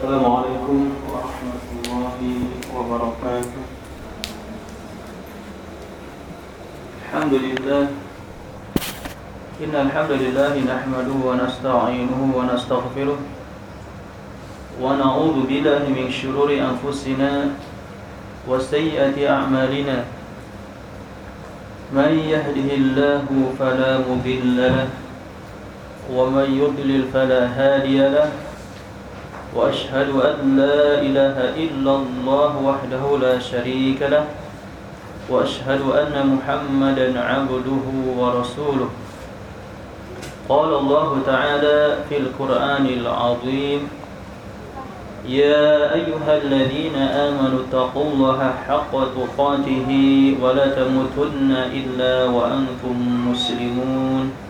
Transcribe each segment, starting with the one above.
السلام عليكم ورحمة الله وبركاته. الحمد لله. إن الحمد لله نحمده ونستعينه ونستغفره ونعوذ بالله من شرور أنفسنا وسيئة أعمالنا. من يهده الله فلا مضل له ومن يضلل فلا هادي له. وأشهد أن لا إله إلا الله وحده لا شريك له وأشهد أن محمدا عبده ورسوله. قال الله تعالى في القرآن العظيم يا أيها الذين آمنوا اتقوا الله حق تقاته ولا تموتن إلا وأنتم مسلمون.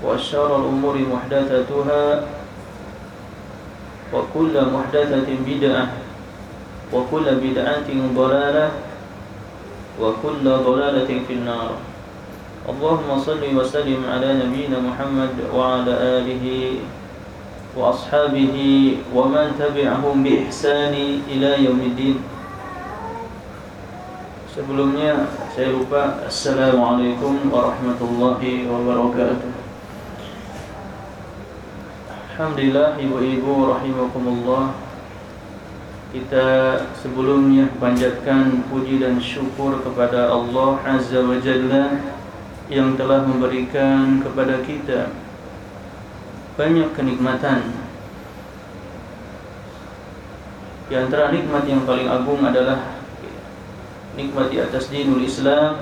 وشر الأمور محدثاتها وكل محدثة بدعة وكل بدعة ضلالة وكل ضلالة في النار. اللهم صل وسلم على نبينا محمد وعلى آله وأصحابه ومن تبعهم بإحسان إلى يوم الدين. Sebelumnya saya lupa. Assalamualaikum warahmatullahi wabarakatuh. Alhamdulillah ibu-ibu rahimakumullah. Kita sebelumnya panjatkan puji dan syukur kepada Allah Azza wa Jalla Yang telah memberikan kepada kita Banyak kenikmatan. Di antara nikmat yang paling agung adalah Nikmat di atas dinul Islam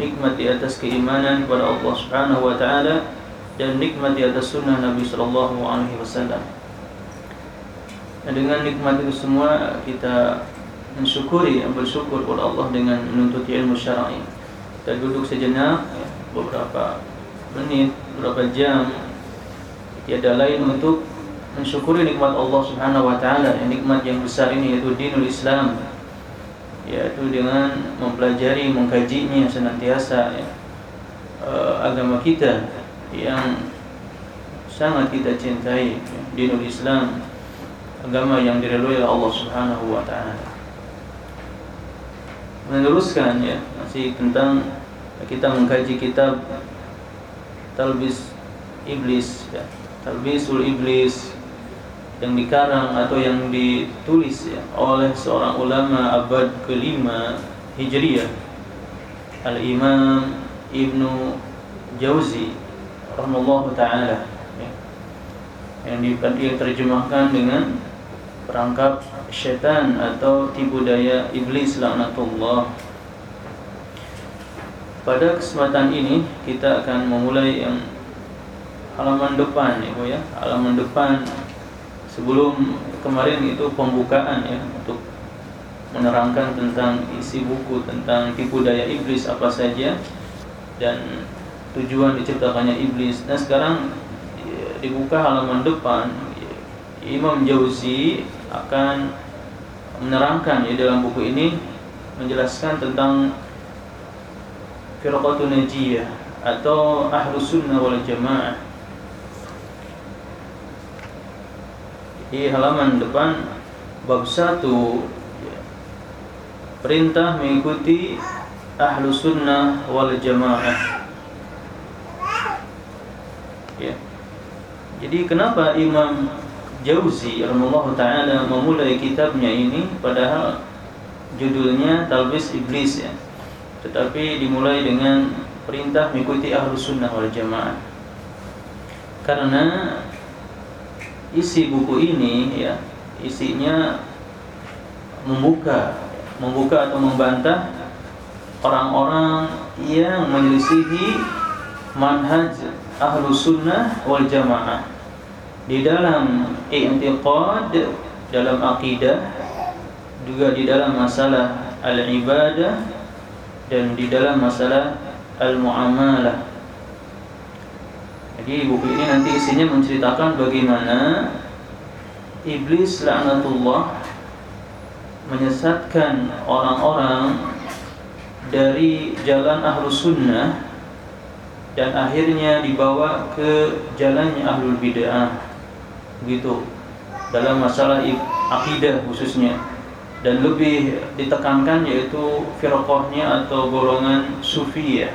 Nikmat di atas keimanan kepada Allah subhanahu wa ta'ala Dan nikmat di atas sunnah Nabi sallallahu alaihi wasallam Dan dengan nikmat itu semua kita mensyukuri bersyukur kepada Allah dengan menuntut ilmu syar'i. Kita duduk sejenak ya, beberapa menit, beberapa jam tiada lain untuk mensyukuri nikmat Allah Subhanahu wa taala, nikmat yang besar ini yaitu dinul Islam. Yaitu dengan mempelajari, mengkajinya senantiasa ya, agama kita yang sangat kita cintai, dinul Islam agama yang diridhoi oleh Allah Subhanahu wa taala. Meneruskan ya, masih tentang kita mengkaji kitab Talbis Iblis ya. Talbisul Iblis yang dikarang atau yang ditulis ya oleh seorang ulama abad kelima Hijriyah Al-Imam Ibnu Jauzi rahimahullah taala ya. yang diterjemahkan dengan perangkap syaitan atau tipu daya iblis laknatullah. Pada kesempatan ini kita akan memulai yang halaman depan Ibu ya, halaman depan sebelum kemarin itu pembukaan ya untuk menerangkan tentang isi buku tentang tipu daya iblis apa saja dan tujuan diciptakannya iblis. Nah sekarang ya, dibuka halaman depan Imam Jauzi akan menerangkan ya dalam buku ini menjelaskan tentang firqatun najiyah atau ahlus sunnah wal jamaah. Di halaman depan bab 1 ya, perintah mengikuti ahlus sunnah wal jamaah. Jadi kenapa Imam Jauzi rahimahullah taala memulai kitabnya ini padahal judulnya Talbis Iblis ya. Tetapi dimulai dengan perintah mengikuti Ahlus Sunnah wal Jamaah. Karena isi buku ini ya, isinya membuka membuka atau membantah orang-orang yang menyelisihi manhaj Ahlus Sunnah wal Jamaah di dalam i'tiqad dalam akidah juga di dalam masalah al-ibadah dan di dalam masalah al-muamalah. Jadi buku ini nanti isinya menceritakan bagaimana iblis laknatullah menyesatkan orang-orang dari jalan ahlu sunnah dan akhirnya dibawa ke jalannya ahlul bid'ah begitu dalam masalah akidah khususnya dan lebih ditekankan yaitu firqahnya atau golongan sufiyah.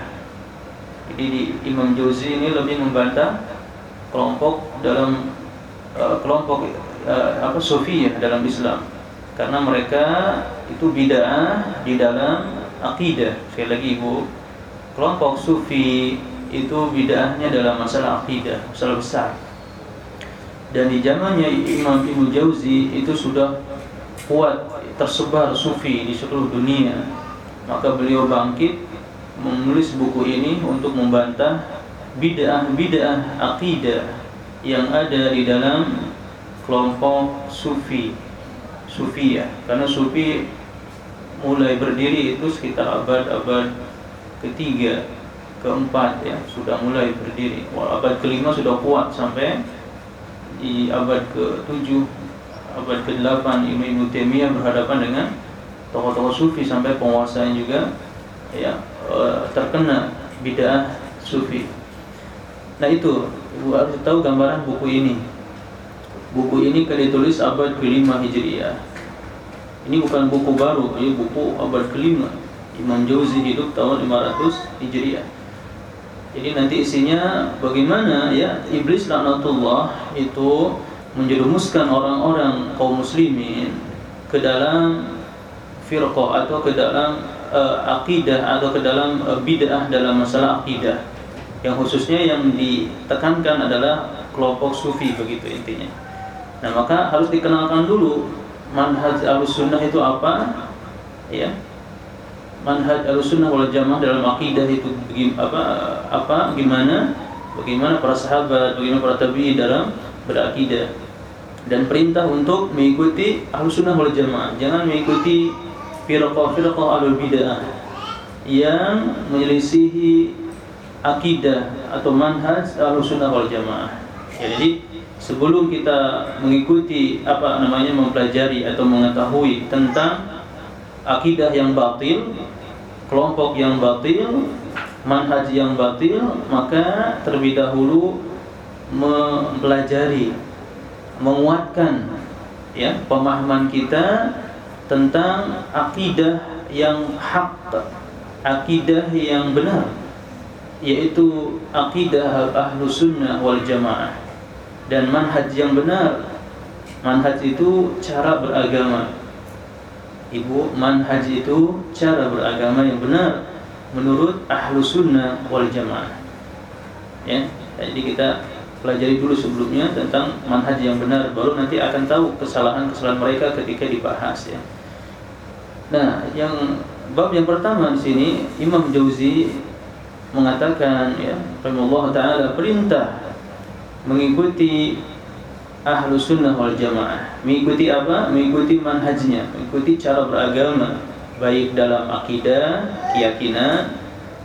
Jadi di Imam Jauzi ini lebih membantah kelompok dalam uh, kelompok uh, apa sufiyah dalam Islam karena mereka itu bid'ah di dalam akidah. Sekali lagi Ibu, kelompok sufi itu bid'ahnya dalam masalah akidah, masalah besar. Dan di zamannya Imam Ibnu Jauzi itu sudah kuat tersebar sufi di seluruh dunia. Maka beliau bangkit menulis buku ini untuk membantah bid'ah-bid'ah akidah yang ada di dalam kelompok sufi sufi ya karena sufi mulai berdiri itu sekitar abad-abad ketiga keempat ya sudah mulai berdiri. Abad kelima sudah kuat sampai di abad ke tujuh abad ke-8 Ibnu Taimiyah berhadapan dengan tokoh-tokoh sufi sampai penguasa juga ya eh, terkena bid'ah sufi. Nah itu harus tahu gambaran buku ini. Buku ini kan ditulis abad ke-5 Hijriah. Ini bukan buku baru, ini buku abad ke-5. Imam Jauzi hidup tahun 500 Hijriah. Jadi nanti isinya bagaimana ya? Iblis laknatullah itu menjerumuskan orang-orang kaum muslimin ke dalam firqah atau ke dalam uh, akidah atau ke dalam uh, bid'ah dalam masalah akidah yang khususnya yang ditekankan adalah kelompok sufi begitu intinya. Nah maka harus dikenalkan dulu manhaj al-sunnah itu apa, ya manhaj al-sunnah wal jamaah dalam akidah itu apa apa gimana, bagaimana para sahabat, bagaimana para tabi'in dalam berakidah dan perintah untuk mengikuti sunnah wal jamaah. Jangan mengikuti firqah-firqah alul bid'ah yang menyelisihi akidah atau manhaj sunnah wal jamaah. Ya, jadi sebelum kita mengikuti apa namanya mempelajari atau mengetahui tentang akidah yang batil, kelompok yang batil, manhaj yang batil, maka terlebih dahulu mempelajari menguatkan ya pemahaman kita tentang akidah yang hak, akidah yang benar yaitu akidah ahlu sunnah wal jamaah. Dan manhaj yang benar manhaj itu cara beragama ibu manhaj itu cara beragama yang benar menurut ahlu sunnah wal jamaah ya jadi kita pelajari dulu sebelumnya tentang manhaj yang benar baru nanti akan tahu kesalahan-kesalahan mereka ketika dibahas ya. Nah, yang bab yang pertama di sini Imam Jauzi mengatakan ya, Allah taala perintah mengikuti ahlu sunnah wal jamaah. Mengikuti apa? mengikuti manhajnya. Mengikuti cara beragama. Baik dalam akidah, keyakinan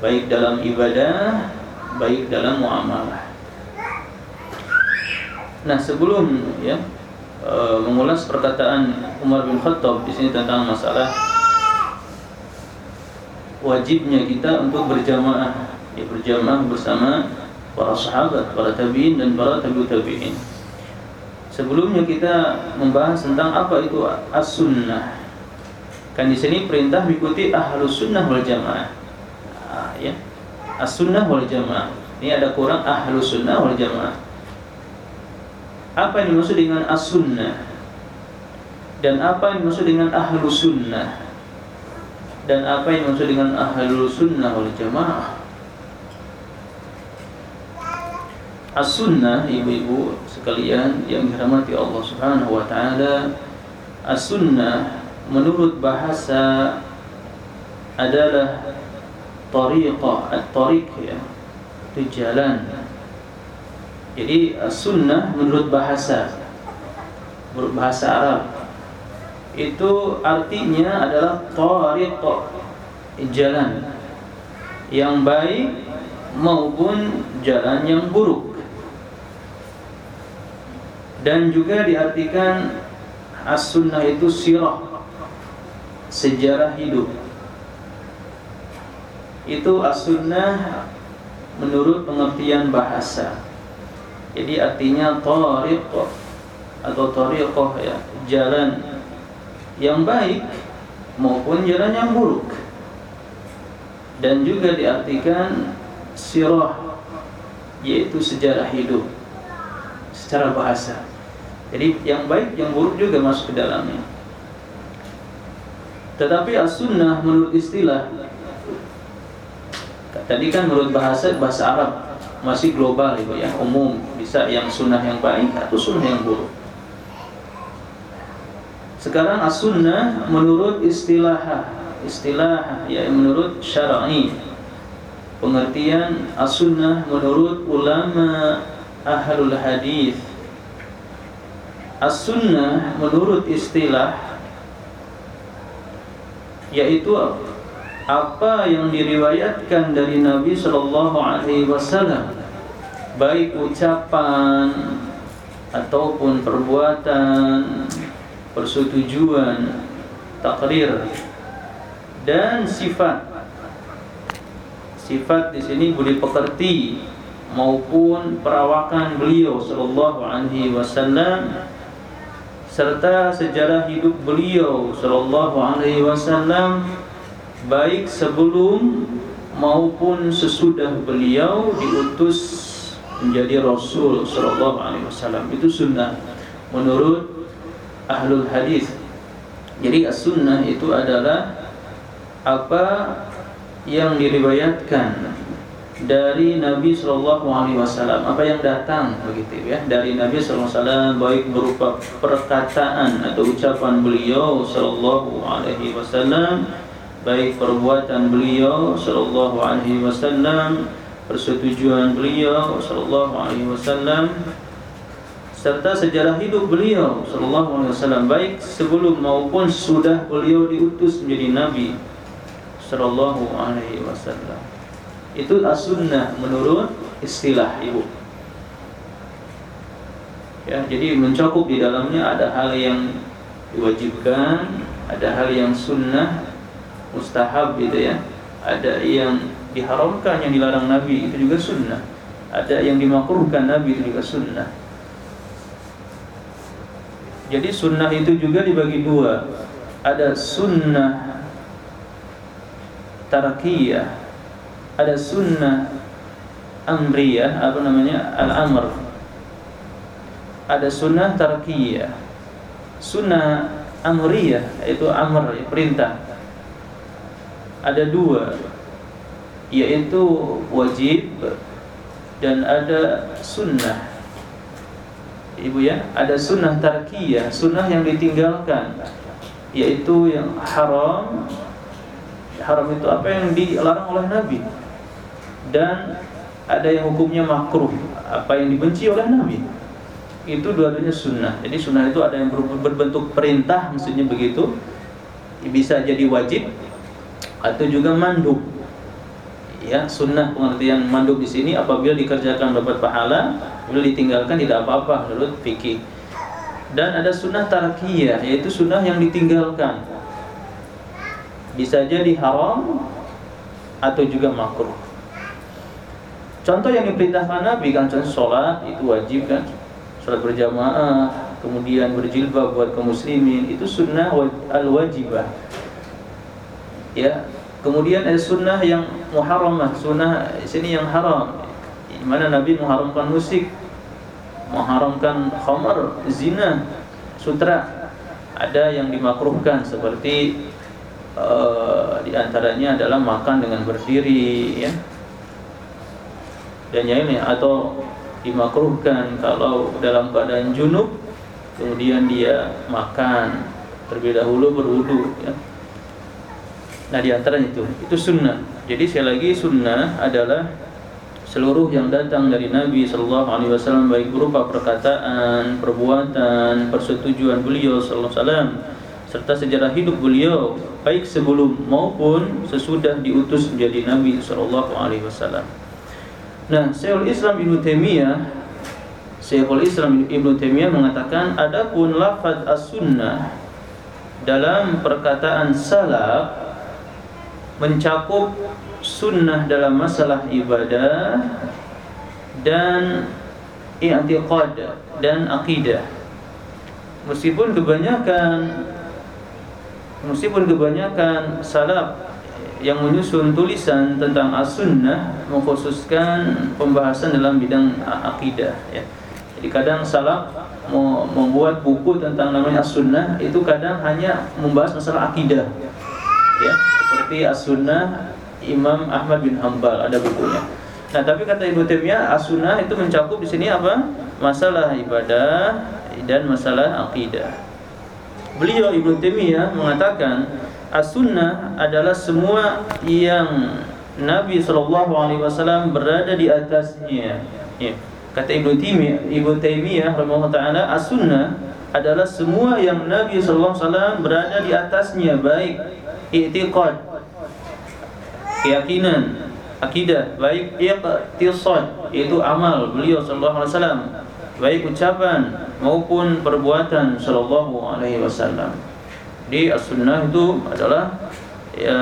baik dalam ibadah baik dalam muamalah. Nah, sebelum ya e, mengulas perkataan Umar bin Khattab di sini tentang masalah wajibnya kita untuk berjamaah, ya berjamaah bersama para sahabat, para tabi'in dan para tabi'ut tabi'in. Sebelumnya kita membahas tentang apa itu as-sunnah. Kan di sini perintah mengikuti ahlus sunnah wal jamaah. Ah, ya. As-sunnah wal jamaah. Ini ada kurang ahlus sunnah wal jamaah. Apa yang dimaksud dengan as-sunnah? Dan apa yang dimaksud dengan ahlu sunnah? dan apa yang maksud dengan ahlul sunnah wal jamaah As-sunnah ibu-ibu sekalian yang dirahmati Allah Subhanahu wa taala As-sunnah menurut bahasa adalah tariqah at-tariq ya itu jalan. Jadi as-sunnah menurut bahasa menurut bahasa Arab itu artinya adalah tariq jalan yang baik maupun jalan yang buruk dan juga diartikan as-sunnah itu sirah sejarah hidup. Itu as-sunnah menurut pengertian bahasa. Jadi artinya tariq atau tariqah ya jalan yang baik maupun jalan yang buruk. Dan juga diartikan sirah yaitu sejarah hidup secara bahasa jadi yang baik yang buruk juga masuk ke dalamnya. Tetapi as-sunnah menurut istilah tadi kan menurut bahasa bahasa Arab masih global itu ya umum. Bisa yang sunnah yang baik atau sunnah yang buruk. Sekarang as-sunnah menurut istilah istilah ya menurut syar'i. Pengertian as-sunnah menurut ulama ahlul hadis as-sunnah menurut istilah yaitu apa yang diriwayatkan dari Nabi Shallallahu Alaihi Wasallam baik ucapan ataupun perbuatan persetujuan, takrir dan sifat. Sifat di sini boleh pekerti maupun perawakan beliau sallallahu alaihi wasallam serta sejarah hidup beliau sallallahu alaihi wasallam baik sebelum maupun sesudah beliau diutus menjadi rasul sallallahu alaihi wasallam itu sunnah menurut ahlul hadis. Jadi as-sunnah itu adalah apa yang diriwayatkan dari Nabi Shallallahu Alaihi Wasallam apa yang datang begitu ya dari Nabi Shallallahu Alaihi Wasallam baik berupa perkataan atau ucapan beliau Shallallahu Alaihi Wasallam baik perbuatan beliau Shallallahu Alaihi Wasallam persetujuan beliau Shallallahu Alaihi Wasallam serta sejarah hidup beliau sallallahu alaihi wasallam baik sebelum maupun sudah beliau diutus menjadi nabi sallallahu alaihi wasallam. Itu as-sunnah menurut istilah ibu. Ya, jadi mencakup di dalamnya ada hal yang diwajibkan, ada hal yang sunnah, mustahab gitu ya. Ada yang diharamkan yang dilarang Nabi itu juga sunnah. Ada yang dimakruhkan Nabi itu juga sunnah. Jadi sunnah itu juga dibagi dua. Ada sunnah tarakiyah, ada sunnah amriyah, apa namanya al-amr. Ada sunnah tarakiyah, sunnah amriyah itu amr perintah. Ada dua, yaitu wajib dan ada sunnah Ibu ya, ada sunnah tarkiyah, sunnah yang ditinggalkan yaitu yang haram. Haram itu apa yang dilarang oleh Nabi. Dan ada yang hukumnya makruh, apa yang dibenci oleh Nabi. Itu dua-duanya sunnah. Jadi sunnah itu ada yang berbentuk perintah, maksudnya begitu. Bisa jadi wajib atau juga mandub. Ya, sunnah pengertian mandub di sini apabila dikerjakan dapat pahala, Bila ditinggalkan tidak apa-apa menurut fikih. Dan ada sunnah tarakiyah yaitu sunnah yang ditinggalkan. Bisa jadi haram atau juga makruh. Contoh yang diperintahkan Nabi kan contoh sholat itu wajib kan sholat berjamaah kemudian berjilbab buat kaum muslimin itu sunnah al wajibah ya kemudian ada sunnah yang muharramah sunnah sini yang haram di mana Nabi mengharamkan musik, mengharamkan khamar, zina, sutra. Ada yang dimakruhkan seperti uh, di antaranya adalah makan dengan berdiri ya. Dan yang ini atau dimakruhkan kalau dalam keadaan junub kemudian dia makan terlebih dahulu berwudu ya. Nah di antaranya itu itu sunnah. Jadi sekali lagi sunnah adalah seluruh yang datang dari Nabi Shallallahu Alaihi Wasallam baik berupa perkataan, perbuatan, persetujuan beliau Shallallahu Alaihi Wasallam serta sejarah hidup beliau baik sebelum maupun sesudah diutus menjadi Nabi Shallallahu Alaihi Wasallam. Nah, Syekhul Islam Ibnu Taimiyah Syekhul Islam Ibnu Taimiyah mengatakan adapun lafaz as-sunnah dalam perkataan salaf mencakup sunnah dalam masalah ibadah dan i'tiqad dan akidah. Meskipun kebanyakan meskipun kebanyakan salaf yang menyusun tulisan tentang as-sunnah mengkhususkan pembahasan dalam bidang akidah ya. Jadi kadang salaf mau membuat buku tentang namanya as-sunnah itu kadang hanya membahas masalah akidah. Ya, seperti as-sunnah Imam Ahmad bin Hambal ada bukunya. Nah, tapi kata Ibnu Taimiyah, as-sunnah itu mencakup di sini apa? Masalah ibadah dan masalah akidah. Beliau Ibnu Taimiyah mengatakan as-sunnah adalah semua yang Nabi Shallallahu alaihi wasallam berada di atasnya. Ya. Kata Ibnu Taimiyah, Ibnu Taimiyah rahimahullah taala, as-sunnah adalah semua yang Nabi Shallallahu alaihi wasallam berada di atasnya, baik i'tiqad keyakinan akidah baik iqtisad yaitu amal beliau sallallahu alaihi wasallam baik ucapan maupun perbuatan sallallahu alaihi wasallam di as-sunnah itu adalah ya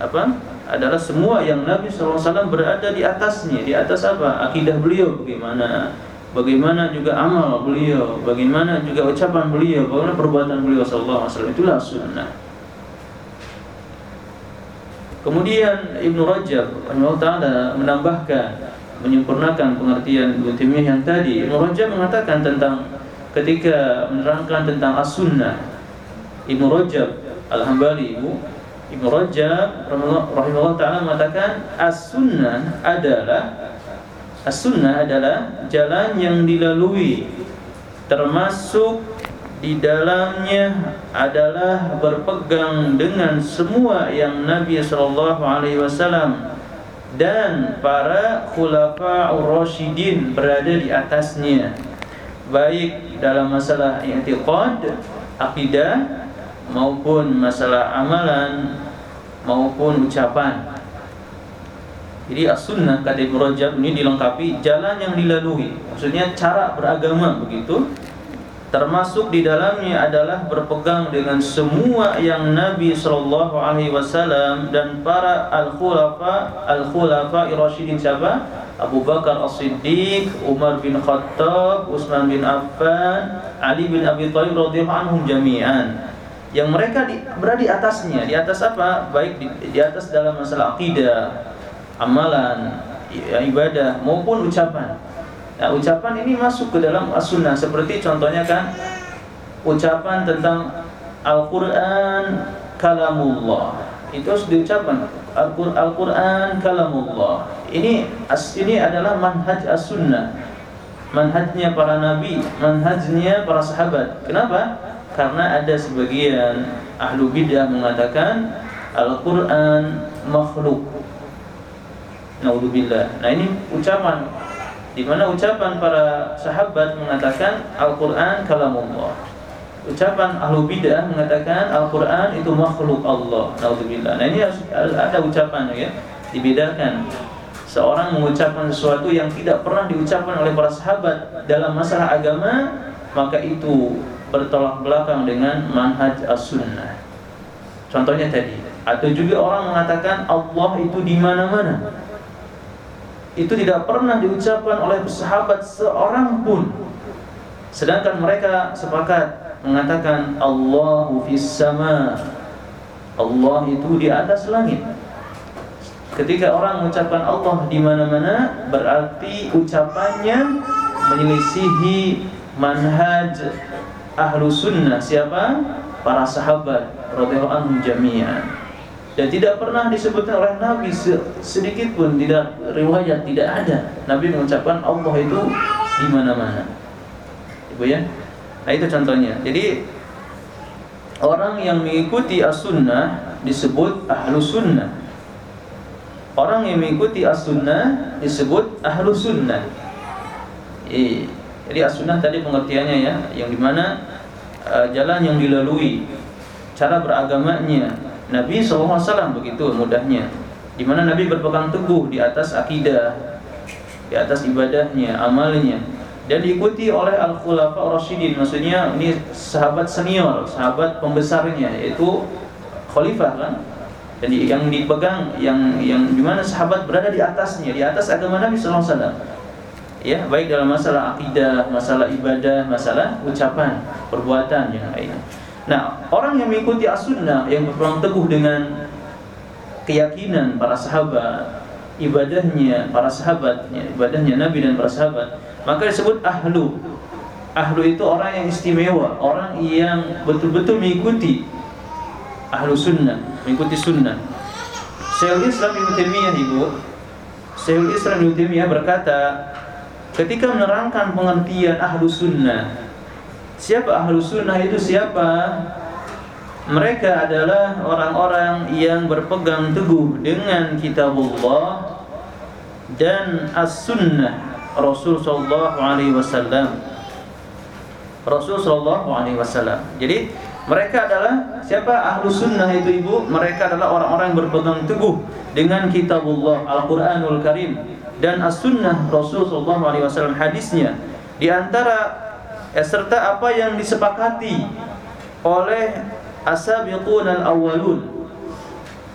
apa adalah semua yang Nabi SAW berada di atasnya di atas apa akidah beliau bagaimana bagaimana juga amal beliau bagaimana juga ucapan beliau bagaimana perbuatan beliau Sallallahu Alaihi Wasallam itulah sunnah Kemudian Ibnu Rajab rahimahullah taala menambahkan menyempurnakan pengertian Ibnu Taimiyah yang tadi. Ibnu Rajab mengatakan tentang ketika menerangkan tentang as-sunnah. Ibnu Rajab Al-Hambali Ibu. Rajab rahimahullah taala mengatakan as-sunnah adalah as-sunnah adalah jalan yang dilalui termasuk di dalamnya adalah berpegang dengan semua yang Nabi sallallahu alaihi wasallam dan para khulafa rasyidin berada di atasnya. Baik dalam masalah i'tiqad, akidah maupun masalah amalan maupun ucapan. Jadi as-sunnah kata Ibnu Rajab ini dilengkapi jalan yang dilalui. Maksudnya cara beragama begitu termasuk di dalamnya adalah berpegang dengan semua yang Nabi sallallahu alaihi wasallam dan para al-khulafa al-khulafa rasyidin siapa? Abu Bakar As-Siddiq, Umar bin Khattab, Utsman bin Affan, Ali bin Abi Thalib radhiyallahu anhum jami'an. Yang mereka di, berada di atasnya, di atas apa? Baik di, di atas dalam masalah akidah, amalan, ibadah maupun ucapan. Nah, ucapan ini masuk ke dalam as-sunnah seperti contohnya kan ucapan tentang Al-Qur'an kalamullah. Itu harus diucapkan Al-Qur'an kalamullah. Ini as ini adalah manhaj as-sunnah. Manhajnya para nabi, manhajnya para sahabat. Kenapa? Karena ada sebagian ahlu bidah mengatakan Al-Qur'an makhluk. Naudzubillah. Nah, ini ucapan di mana ucapan para sahabat mengatakan Al-Qur'an kalamullah. Ucapan ahlu bidah mengatakan Al-Qur'an itu makhluk Allah. Nauzubillah. Nah, ini ada ucapan ya, dibedakan. Seorang mengucapkan sesuatu yang tidak pernah diucapkan oleh para sahabat dalam masalah agama, maka itu bertolak belakang dengan manhaj as-sunnah. Contohnya tadi, atau juga orang mengatakan Allah itu di mana-mana itu tidak pernah diucapkan oleh sahabat seorang pun. Sedangkan mereka sepakat mengatakan Allahu fis sama. Allah itu di atas langit. Ketika orang mengucapkan Allah di mana-mana berarti ucapannya menyelisihi manhaj ahlu sunnah siapa? Para sahabat radhiyallahu anhum jami'an. dan tidak pernah disebutkan oleh Nabi sedikit pun tidak riwayat tidak ada Nabi mengucapkan Allah itu di mana-mana. Ibu ya. Nah itu contohnya. Jadi orang yang mengikuti as-sunnah disebut ahlu sunnah. Orang yang mengikuti as-sunnah disebut ahlu sunnah. Jadi as-sunnah tadi pengertiannya ya, yang di mana uh, jalan yang dilalui, cara beragamanya Nabi SAW begitu mudahnya. Di mana Nabi berpegang teguh di atas akidah, di atas ibadahnya, amalnya dan diikuti oleh al-khulafa rasyidin maksudnya ini sahabat senior, sahabat pembesarnya yaitu khalifah kan. Jadi yang dipegang yang yang di mana sahabat berada di atasnya, di atas agama Nabi sallallahu alaihi wasallam. Ya, baik dalam masalah akidah, masalah ibadah, masalah ucapan, perbuatan yang lainnya. Nah, orang yang mengikuti as-sunnah yang berpegang teguh dengan keyakinan para sahabat, ibadahnya para sahabat, ibadahnya Nabi dan para sahabat, maka disebut ahlu. Ahlu itu orang yang istimewa, orang yang betul-betul mengikuti ahlu sunnah, mengikuti sunnah. Syekhul Islam Ibnu Taimiyah ibu, Syekhul Islam Ibnu Taimiyah berkata, ketika menerangkan pengertian ahlu sunnah, siapa ahlu sunnah itu siapa? Mereka adalah orang-orang yang berpegang teguh dengan kitabullah dan as-sunnah Rasul sallallahu alaihi wasallam. Jadi mereka adalah siapa ahlu sunnah itu ibu? Mereka adalah orang-orang yang berpegang teguh dengan kitabullah Al-Quranul Karim dan as-sunnah Rasul sallallahu alaihi wasallam hadisnya. Di antara eh, serta apa yang disepakati oleh as-sabiqun al-awwalun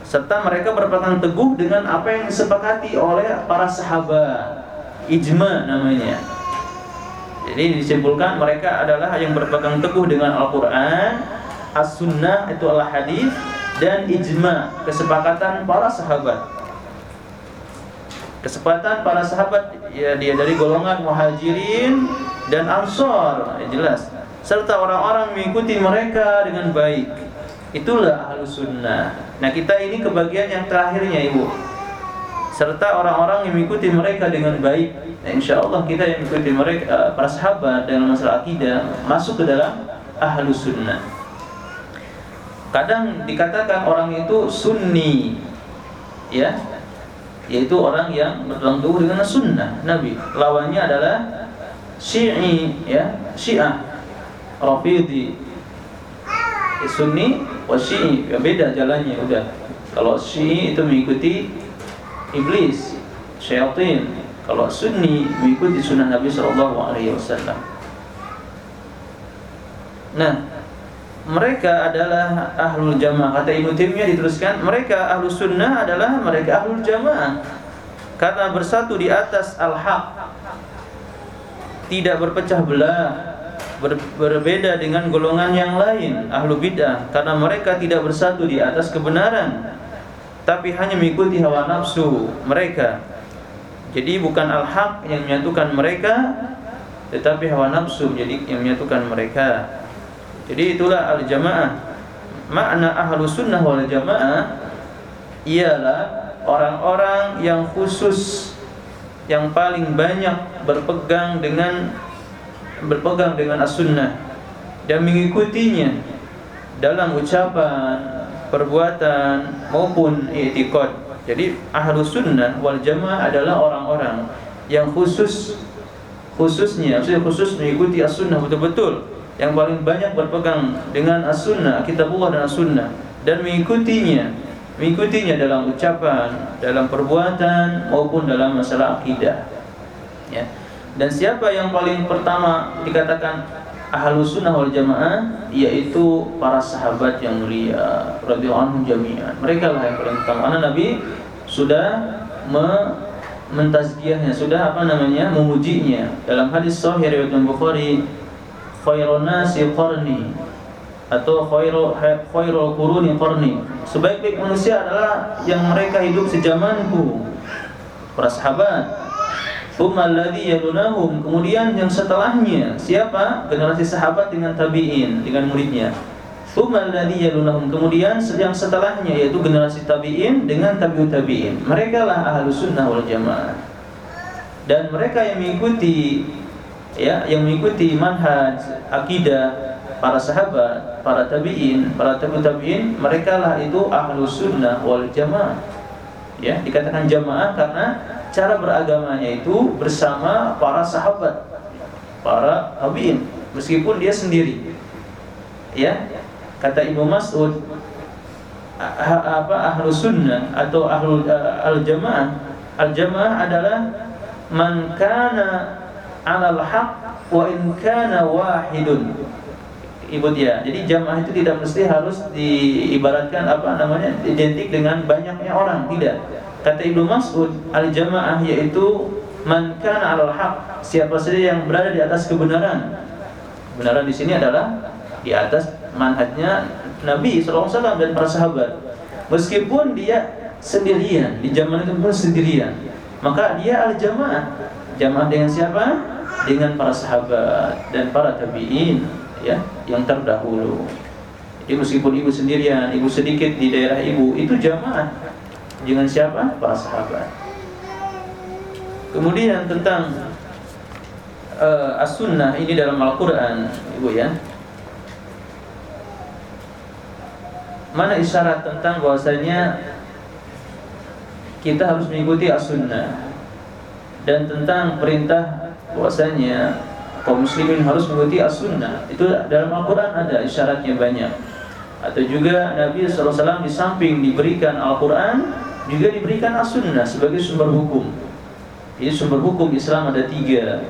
serta mereka berpegang teguh dengan apa yang disepakati oleh para sahabat ijma namanya. Jadi disimpulkan mereka adalah yang berpegang teguh dengan Al-Qur'an, As-Sunnah itu adalah hadis dan ijma, kesepakatan para sahabat. Kesepakatan para sahabat ya dia dari golongan Muhajirin dan Ansor, ya jelas. Serta orang-orang mengikuti mereka dengan baik. Itulah Ahlus Sunnah. Nah, kita ini kebagian yang terakhirnya, Ibu serta orang-orang yang mengikuti mereka dengan baik. Nah, insya Allah kita yang mengikuti mereka uh, para sahabat dalam masalah akidah masuk ke dalam ahlu sunnah. Kadang dikatakan orang itu sunni, ya, yaitu orang yang berpegang teguh dengan sunnah Nabi. Lawannya adalah syi'i, ya, syiah, rafidi, sunni, wa syi'i, ya beda jalannya udah. Kalau syi'i itu mengikuti iblis, syaitan. Kalau sunni mengikuti sunnah Nabi Shallallahu Alaihi Wasallam. Nah, mereka adalah ahlul jamaah. Kata Ibnu Taimiyah diteruskan, mereka ahlus sunnah adalah mereka ahlul jamaah. Karena bersatu di atas al-haq. Tidak berpecah belah, ber, berbeda dengan golongan yang lain, ahlu bidah, karena mereka tidak bersatu di atas kebenaran tapi hanya mengikuti hawa nafsu mereka. Jadi bukan al-haq yang menyatukan mereka, tetapi hawa nafsu jadi yang menyatukan mereka. Jadi itulah al-jamaah. Makna ahlu sunnah wal jamaah ialah orang-orang yang khusus yang paling banyak berpegang dengan berpegang dengan as-sunnah dan mengikutinya dalam ucapan, perbuatan maupun i'tiqad. Jadi ahlu sunnah wal jamaah adalah orang-orang yang khusus khususnya, maksudnya khusus mengikuti as-sunnah betul-betul yang paling banyak berpegang dengan as-sunnah, kitabullah dan as-sunnah dan mengikutinya, mengikutinya dalam ucapan, dalam perbuatan maupun dalam masalah akidah. Ya. Dan siapa yang paling pertama dikatakan ahlu sunnah wal jamaah yaitu para sahabat yang mulia radhiyallahu jami'an mereka lah yang paling utama karena Nabi sudah me mentazkiyahnya sudah apa namanya memujinya dalam hadis sahih riwayat Bukhari khairun nasi qarni atau khairu khairul quruni qarni. Sebaik-baik manusia adalah yang mereka hidup sejamanku. Para sahabat. Alladhi yalunahum Kemudian yang setelahnya. Siapa? Generasi sahabat dengan tabi'in Dengan muridnya. Tsumma alladhi yalunahum kemudian yang setelahnya yaitu generasi tabi'in dengan tabi'ut tabi'in. Mereka lah ahlu sunnah wal jamaah. Dan mereka yang mengikuti ya yang mengikuti manhaj akidah para sahabat, para tabi'in, para tabi'ut tabi'in, mereka lah itu ahlu sunnah wal jamaah. Ya, dikatakan jamaah karena cara beragamanya itu bersama para sahabat, para tabi'in, meskipun dia sendiri. Ya, Kata Ibnu Mas'ud apa ahlu sunnah atau ahlu al jamaah al jamaah adalah man kana alal haq wa in kana wahidun ibu dia jadi jamaah itu tidak mesti harus diibaratkan apa namanya identik dengan banyaknya orang tidak kata Ibnu Mas'ud al jamaah yaitu man kana alal haq siapa saja yang berada di atas kebenaran kebenaran di sini adalah di atas manhajnya Nabi SAW dan para sahabat. Meskipun dia sendirian di zaman itu pun sendirian, maka dia al jamaah. Jamaah dengan siapa? Dengan para sahabat dan para tabiin ya yang terdahulu. Jadi meskipun ibu sendirian, ibu sedikit di daerah ibu itu jamaah dengan siapa? Para sahabat. Kemudian tentang uh, as-sunnah ini dalam Al-Qur'an, Ibu ya. mana isyarat tentang bahwasanya kita harus mengikuti as-sunnah dan tentang perintah bahwasanya kaum muslimin harus mengikuti as-sunnah. Itu dalam Al-Quran ada isyaratnya banyak. Atau juga Nabi SAW di samping diberikan Al-Quran juga diberikan as-sunnah sebagai sumber hukum. Jadi sumber hukum Islam ada tiga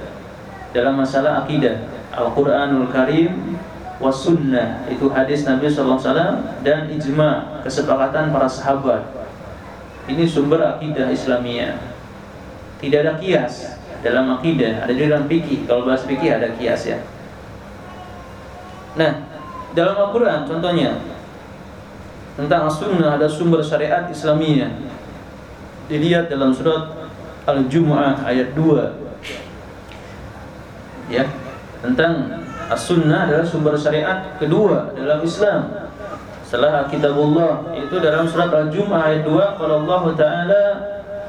dalam masalah akidah. Al-Quranul Karim wasunnah itu hadis Nabi SAW dan ijma kesepakatan para sahabat. Ini sumber akidah Islamiyah. Tidak ada kias dalam akidah ada juga dalam fikih. Kalau bahas fikih ada kias ya. Nah dalam Al-Quran contohnya tentang as-sunnah ada sumber syariat Islamiyah. Dilihat dalam surat Al-Jumu'ah ayat 2 ya tentang As-sunnah adalah sumber syariat kedua dalam Islam. Setelah kitabullah itu dalam surat Al-Jumu'ah ayat 2 kalau Allah Ta'ala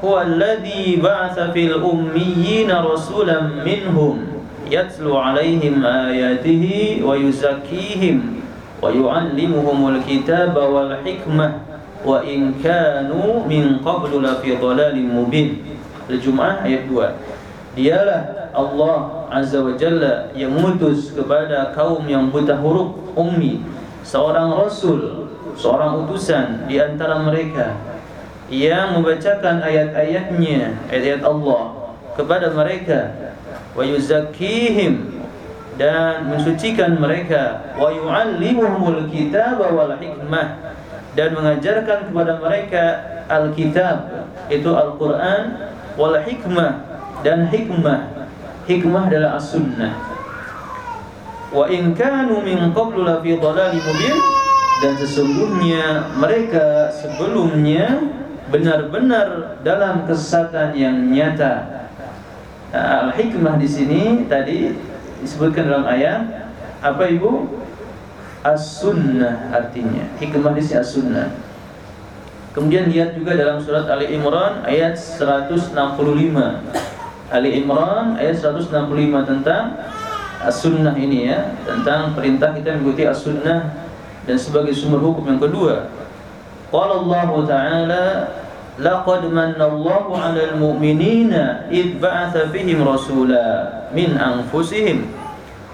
huwa alladhi ba'atha fil ummiyina rasulan minhum yatlu alaihim ayatihi wa yuzakkihim wa yu'allimuhumul kitaba wal hikmah wa in kanu min qablu la dhalalin mubin. Al-Jumu'ah ayat 2. Dialah Allah Azza wa Jalla yang mengutus kepada kaum yang buta huruf ummi seorang rasul, seorang utusan di antara mereka yang membacakan ayat-ayatnya, ayat-ayat Allah kepada mereka. Wa yuzakkihim dan mensucikan mereka. Wa yu'allimuhumul kitaba wal hikmah dan mengajarkan kepada mereka Alkitab itu Al-Qur'an wal hikmah dan hikmah. Hikmah adalah as-sunnah. Wa in kanu min qablu la fi dhalalin mubin dan sesungguhnya mereka sebelumnya benar-benar dalam kesesatan yang nyata. Nah, al-hikmah di sini tadi disebutkan dalam ayat apa Ibu? As-sunnah artinya. Hikmah di sini as-sunnah. Kemudian lihat juga dalam surat Ali Imran ayat 165 Ali Imran ayat 165 tentang as-sunnah ini ya, tentang perintah kita mengikuti as-sunnah dan sebagai sumber hukum yang kedua. Qala Allah Ta'ala laqad manna Allahu 'alal mu'minina id ba'atha fihim rasula min anfusihim.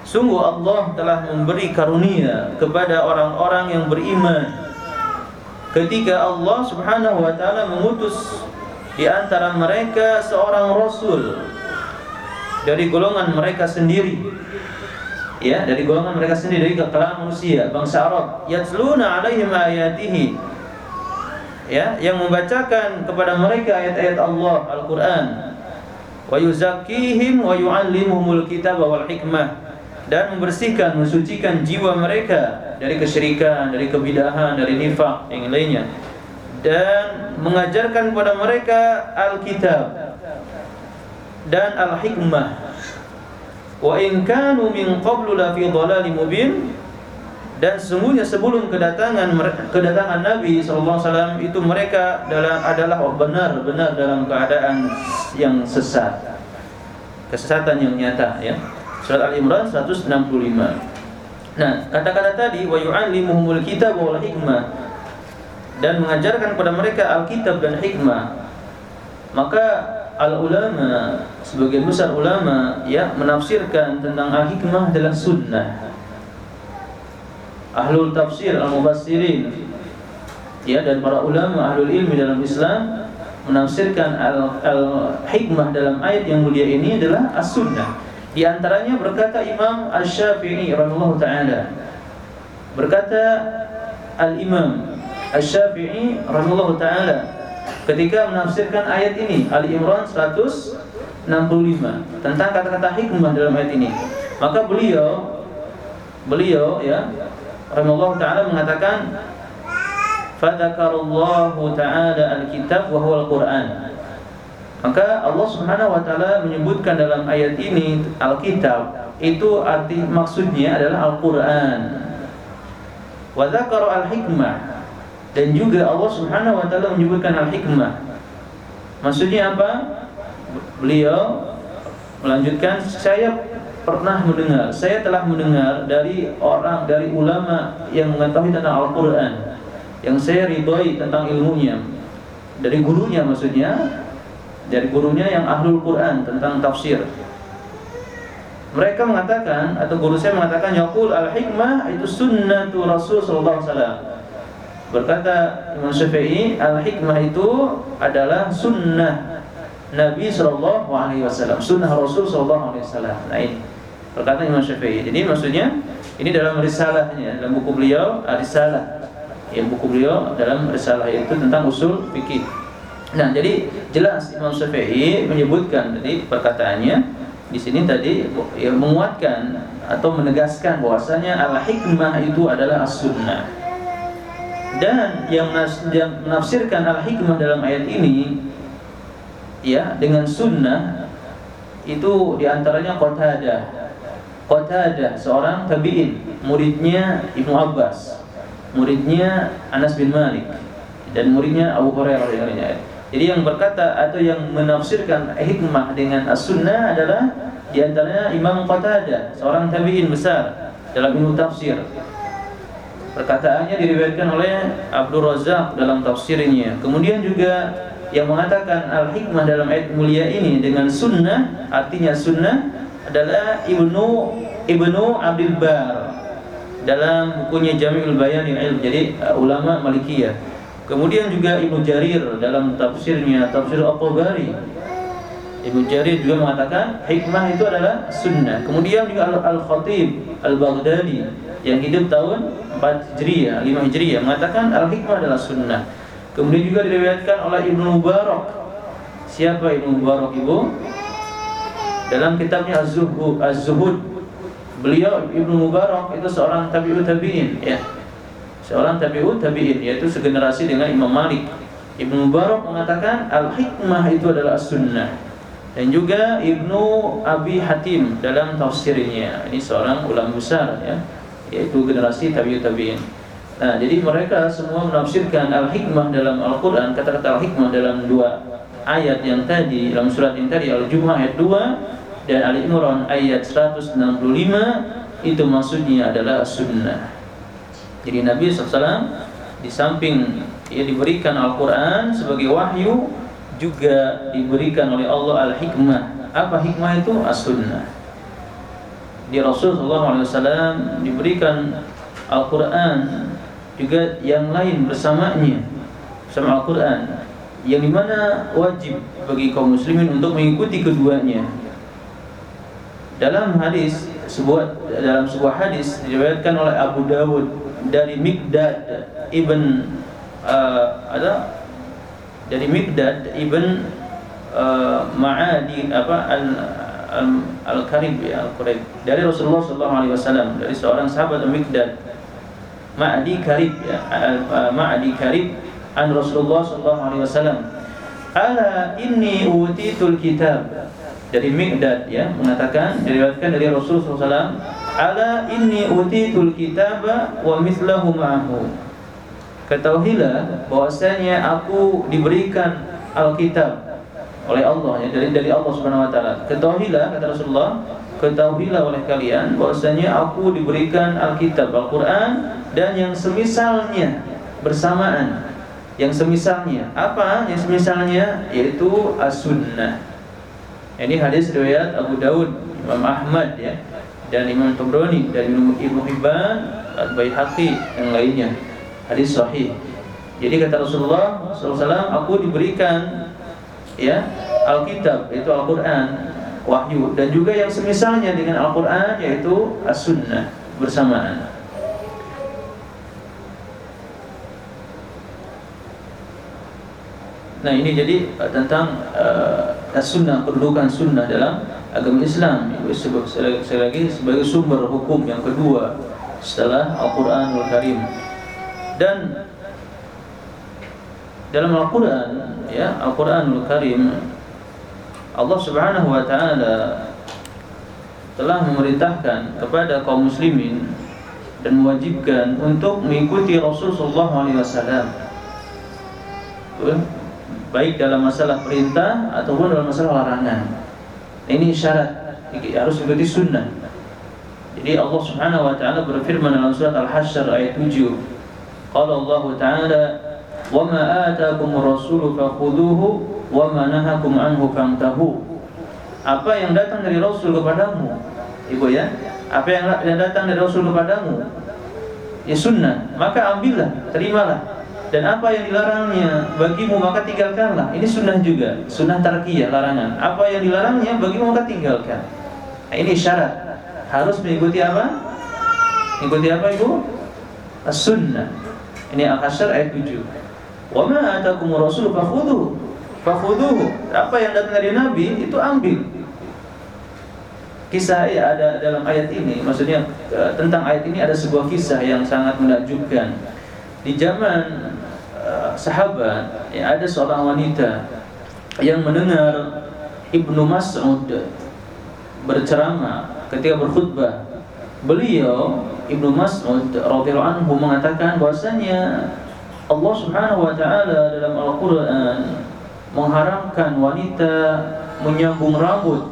Sungguh Allah telah memberi karunia kepada orang-orang yang beriman. Ketika Allah Subhanahu wa taala mengutus di antara mereka seorang rasul dari golongan mereka sendiri. Ya dari golongan mereka sendiri dari kalangan manusia bangsa Arab. Yatluna alaihim ayatihi ya yang membacakan kepada mereka ayat-ayat Allah Al-Qur'an. Wa yuzakkihim wa yu'allimuhumul kitaba wal hikmah. Dan membersihkan mensucikan jiwa mereka dari kesyirikan, dari kebidahan, dari nifak yang lainnya. Dan mengajarkan kepada mereka Alkitab dan Al-Hikmah. Wa in kanu min qablu la fi mubin dan sesungguhnya sebelum kedatangan kedatangan Nabi wasallam itu mereka dalam adalah benar-benar dalam keadaan yang sesat. Kesesatan yang nyata ya. Surat Al-Imran 165. Nah, kata-kata tadi wa yu'allimuhumul kitab wal hikmah dan mengajarkan kepada mereka Alkitab dan hikmah. Maka al ulama sebagian besar ulama ya menafsirkan tentang al-hikmah adalah sunnah ahlul tafsir al-mufassirin ya dan para ulama ahlul ilmi dalam Islam menafsirkan al-hikmah dalam ayat yang mulia ini adalah as-sunnah. Di antaranya berkata Imam Asy-Syafi'i radhiyallahu taala. Berkata Al-Imam Asy-Syafi'i radhiyallahu taala ketika menafsirkan ayat ini Ali Imran 165 tentang kata-kata hikmah dalam ayat ini. Maka beliau beliau ya rahimahullah taala mengatakan fadzakarallahu taala alkitab wa huwa alquran maka Allah Subhanahu wa taala menyebutkan dalam ayat ini Alkitab itu arti maksudnya adalah Al-Qur'an. Wa dzakara al-hikmah dan juga Allah Subhanahu wa taala menyebutkan al-hikmah. Maksudnya apa? Beliau melanjutkan saya pernah mendengar, saya telah mendengar dari orang dari ulama yang mengetahui tentang Al-Qur'an yang saya ridhoi tentang ilmunya. Dari gurunya maksudnya, dari gurunya yang ahlul Quran tentang tafsir. Mereka mengatakan atau guru saya mengatakan yaqul al-hikmah itu sunnatu Rasul sallallahu alaihi wasallam. Berkata Imam Syafi'i, al-hikmah itu adalah sunnah Nabi sallallahu alaihi wasallam, sunnah Rasul sallallahu alaihi wasallam. Nah ini Perkataan Imam Syafi'i. Jadi maksudnya ini dalam risalahnya, dalam buku beliau Risalah. Yang buku beliau dalam risalah itu tentang usul fikih. Nah, jadi jelas Imam Syafi'i menyebutkan tadi perkataannya di sini tadi ya, menguatkan atau menegaskan bahwasanya al-hikmah itu adalah as-sunnah. Dan yang menafsirkan al-hikmah dalam ayat ini ya dengan sunnah itu di antaranya Qatadah Qatadah seorang tabi'in, muridnya Ibnu Abbas, muridnya Anas bin Malik dan muridnya Abu Hurairah yang Jadi yang berkata atau yang menafsirkan hikmah dengan as-sunnah adalah di antaranya Imam Qatadah, seorang tabi'in besar dalam ilmu tafsir. Perkataannya diriwayatkan oleh Abdul Razak dalam tafsirnya. Kemudian juga yang mengatakan al-hikmah dalam ayat mulia ini dengan sunnah, artinya sunnah adalah Ibnu Ibnu Abdul Bar dalam bukunya Jami'ul Bayan Ilm. Jadi uh, ulama Malikiyah. Kemudian juga Ibnu Jarir dalam tafsirnya Tafsir Al-Tabari. Ibnu Jarir juga mengatakan hikmah itu adalah sunnah. Kemudian juga Al-Khatib Al-Baghdadi yang hidup tahun 4 Hijriah, 5 Hijriah mengatakan al-hikmah adalah sunnah. Kemudian juga diriwayatkan oleh Ibnu Mubarak. Siapa Ibnu Mubarak Ibu? Dalam kitabnya Az-Zuhud, beliau Ibnu Mubarak itu seorang tabi'ut tabi'in ya. Seorang tabi'ut tabi'in yaitu segenerasi dengan Imam Malik. Ibnu Mubarak mengatakan al-hikmah itu adalah sunnah. Dan juga Ibnu Abi Hatim dalam tafsirnya. Ini seorang ulama besar ya, yaitu generasi tabi'ut tabi'in. Nah, jadi mereka semua menafsirkan al-hikmah dalam Al-Qur'an, kata-kata al-hikmah dalam dua ayat yang tadi dalam surat yang tadi Al-Jumu'ah ayat 2 dan Ali Imran ayat 165 itu maksudnya adalah sunnah. Jadi Nabi SAW di samping ia diberikan Al-Quran sebagai wahyu juga diberikan oleh Allah Al-Hikmah. Apa hikmah itu? As-Sunnah. Di Rasulullah SAW diberikan Al-Quran juga yang lain bersamanya bersama Al-Quran yang di mana wajib bagi kaum muslimin untuk mengikuti keduanya dalam hadis sebuah dalam sebuah hadis diriwayatkan oleh Abu Dawud dari Mikdad ibn uh, ada? Dari Mikdad ibn uh, Ma'adi apa al al, Karib ya al Karib dari Rasulullah sallallahu alaihi wasallam dari seorang sahabat Mikdad Ma'adi Karib ya uh, Ma'adi Karib an Rasulullah sallallahu alaihi wasallam. Ala inni utitul kitab dari Miqdad ya mengatakan diriwayatkan dari Rasulullah SAW ala inni utitul kitaba wa mithlahu ma'ahu. Ketahuilah bahwasanya aku diberikan Alkitab oleh Allah ya dari dari Allah Subhanahu wa taala. Ketahuilah kata Rasulullah ketahuilah oleh kalian bahwasanya aku diberikan Alkitab Al-Qur'an dan yang semisalnya bersamaan. Yang semisalnya. Apa? Yang semisalnya yaitu as-sunnah ini hadis riwayat Abu Daud, Imam Ahmad ya, dan Imam Tabrani dan Ibnu Hibban, Al-Baihaqi yang lainnya. Hadis sahih. Jadi kata Rasulullah SAW, aku diberikan ya Alkitab itu Al-Quran wahyu dan juga yang semisalnya dengan Al-Quran yaitu As-Sunnah bersamaan. Nah ini jadi uh, tentang uh, sunnah kedudukan sunnah dalam agama Islam. Sekali lagi sebagai sumber hukum yang kedua setelah Al-Quranul Karim. Dan dalam Al-Quran ya Al-Quranul Karim Allah Subhanahu Wa Taala telah memerintahkan kepada kaum muslimin dan mewajibkan untuk mengikuti Rasulullah SAW baik dalam masalah perintah ataupun dalam masalah larangan. Ini syarat harus mengikuti sunnah. Jadi Allah Subhanahu wa taala berfirman dalam surat Al-Hasyr ayat 7. Qala Allah taala, "Wa ma ataakum rasulu fakhudhuhu wa ma nahakum anhu fantahu." Apa yang datang dari Rasul kepadamu, Ibu ya, apa yang datang dari Rasul kepadamu, ya sunnah, maka ambillah, terimalah dan apa yang dilarangnya bagimu maka tinggalkanlah. Ini sunnah juga, sunnah tarkiyah larangan. Apa yang dilarangnya bagimu maka tinggalkan. Nah, ini syarat. Harus mengikuti apa? Mengikuti apa Ibu? As-sunnah. Ini Al-Hasyr ayat 7. Wa ma atakum rasul fakhudhu. Fakhudhuhu. Apa yang datang dari Nabi itu ambil. Kisah ya ada dalam ayat ini, maksudnya eh, tentang ayat ini ada sebuah kisah yang sangat menakjubkan. Di zaman sahabat ya ada seorang wanita yang mendengar Ibnu Mas'ud berceramah ketika berkhutbah. Beliau Ibnu Mas'ud radhiyallahu anhu mengatakan bahwasanya Allah Subhanahu wa taala dalam Al-Qur'an mengharamkan wanita menyambung rambut,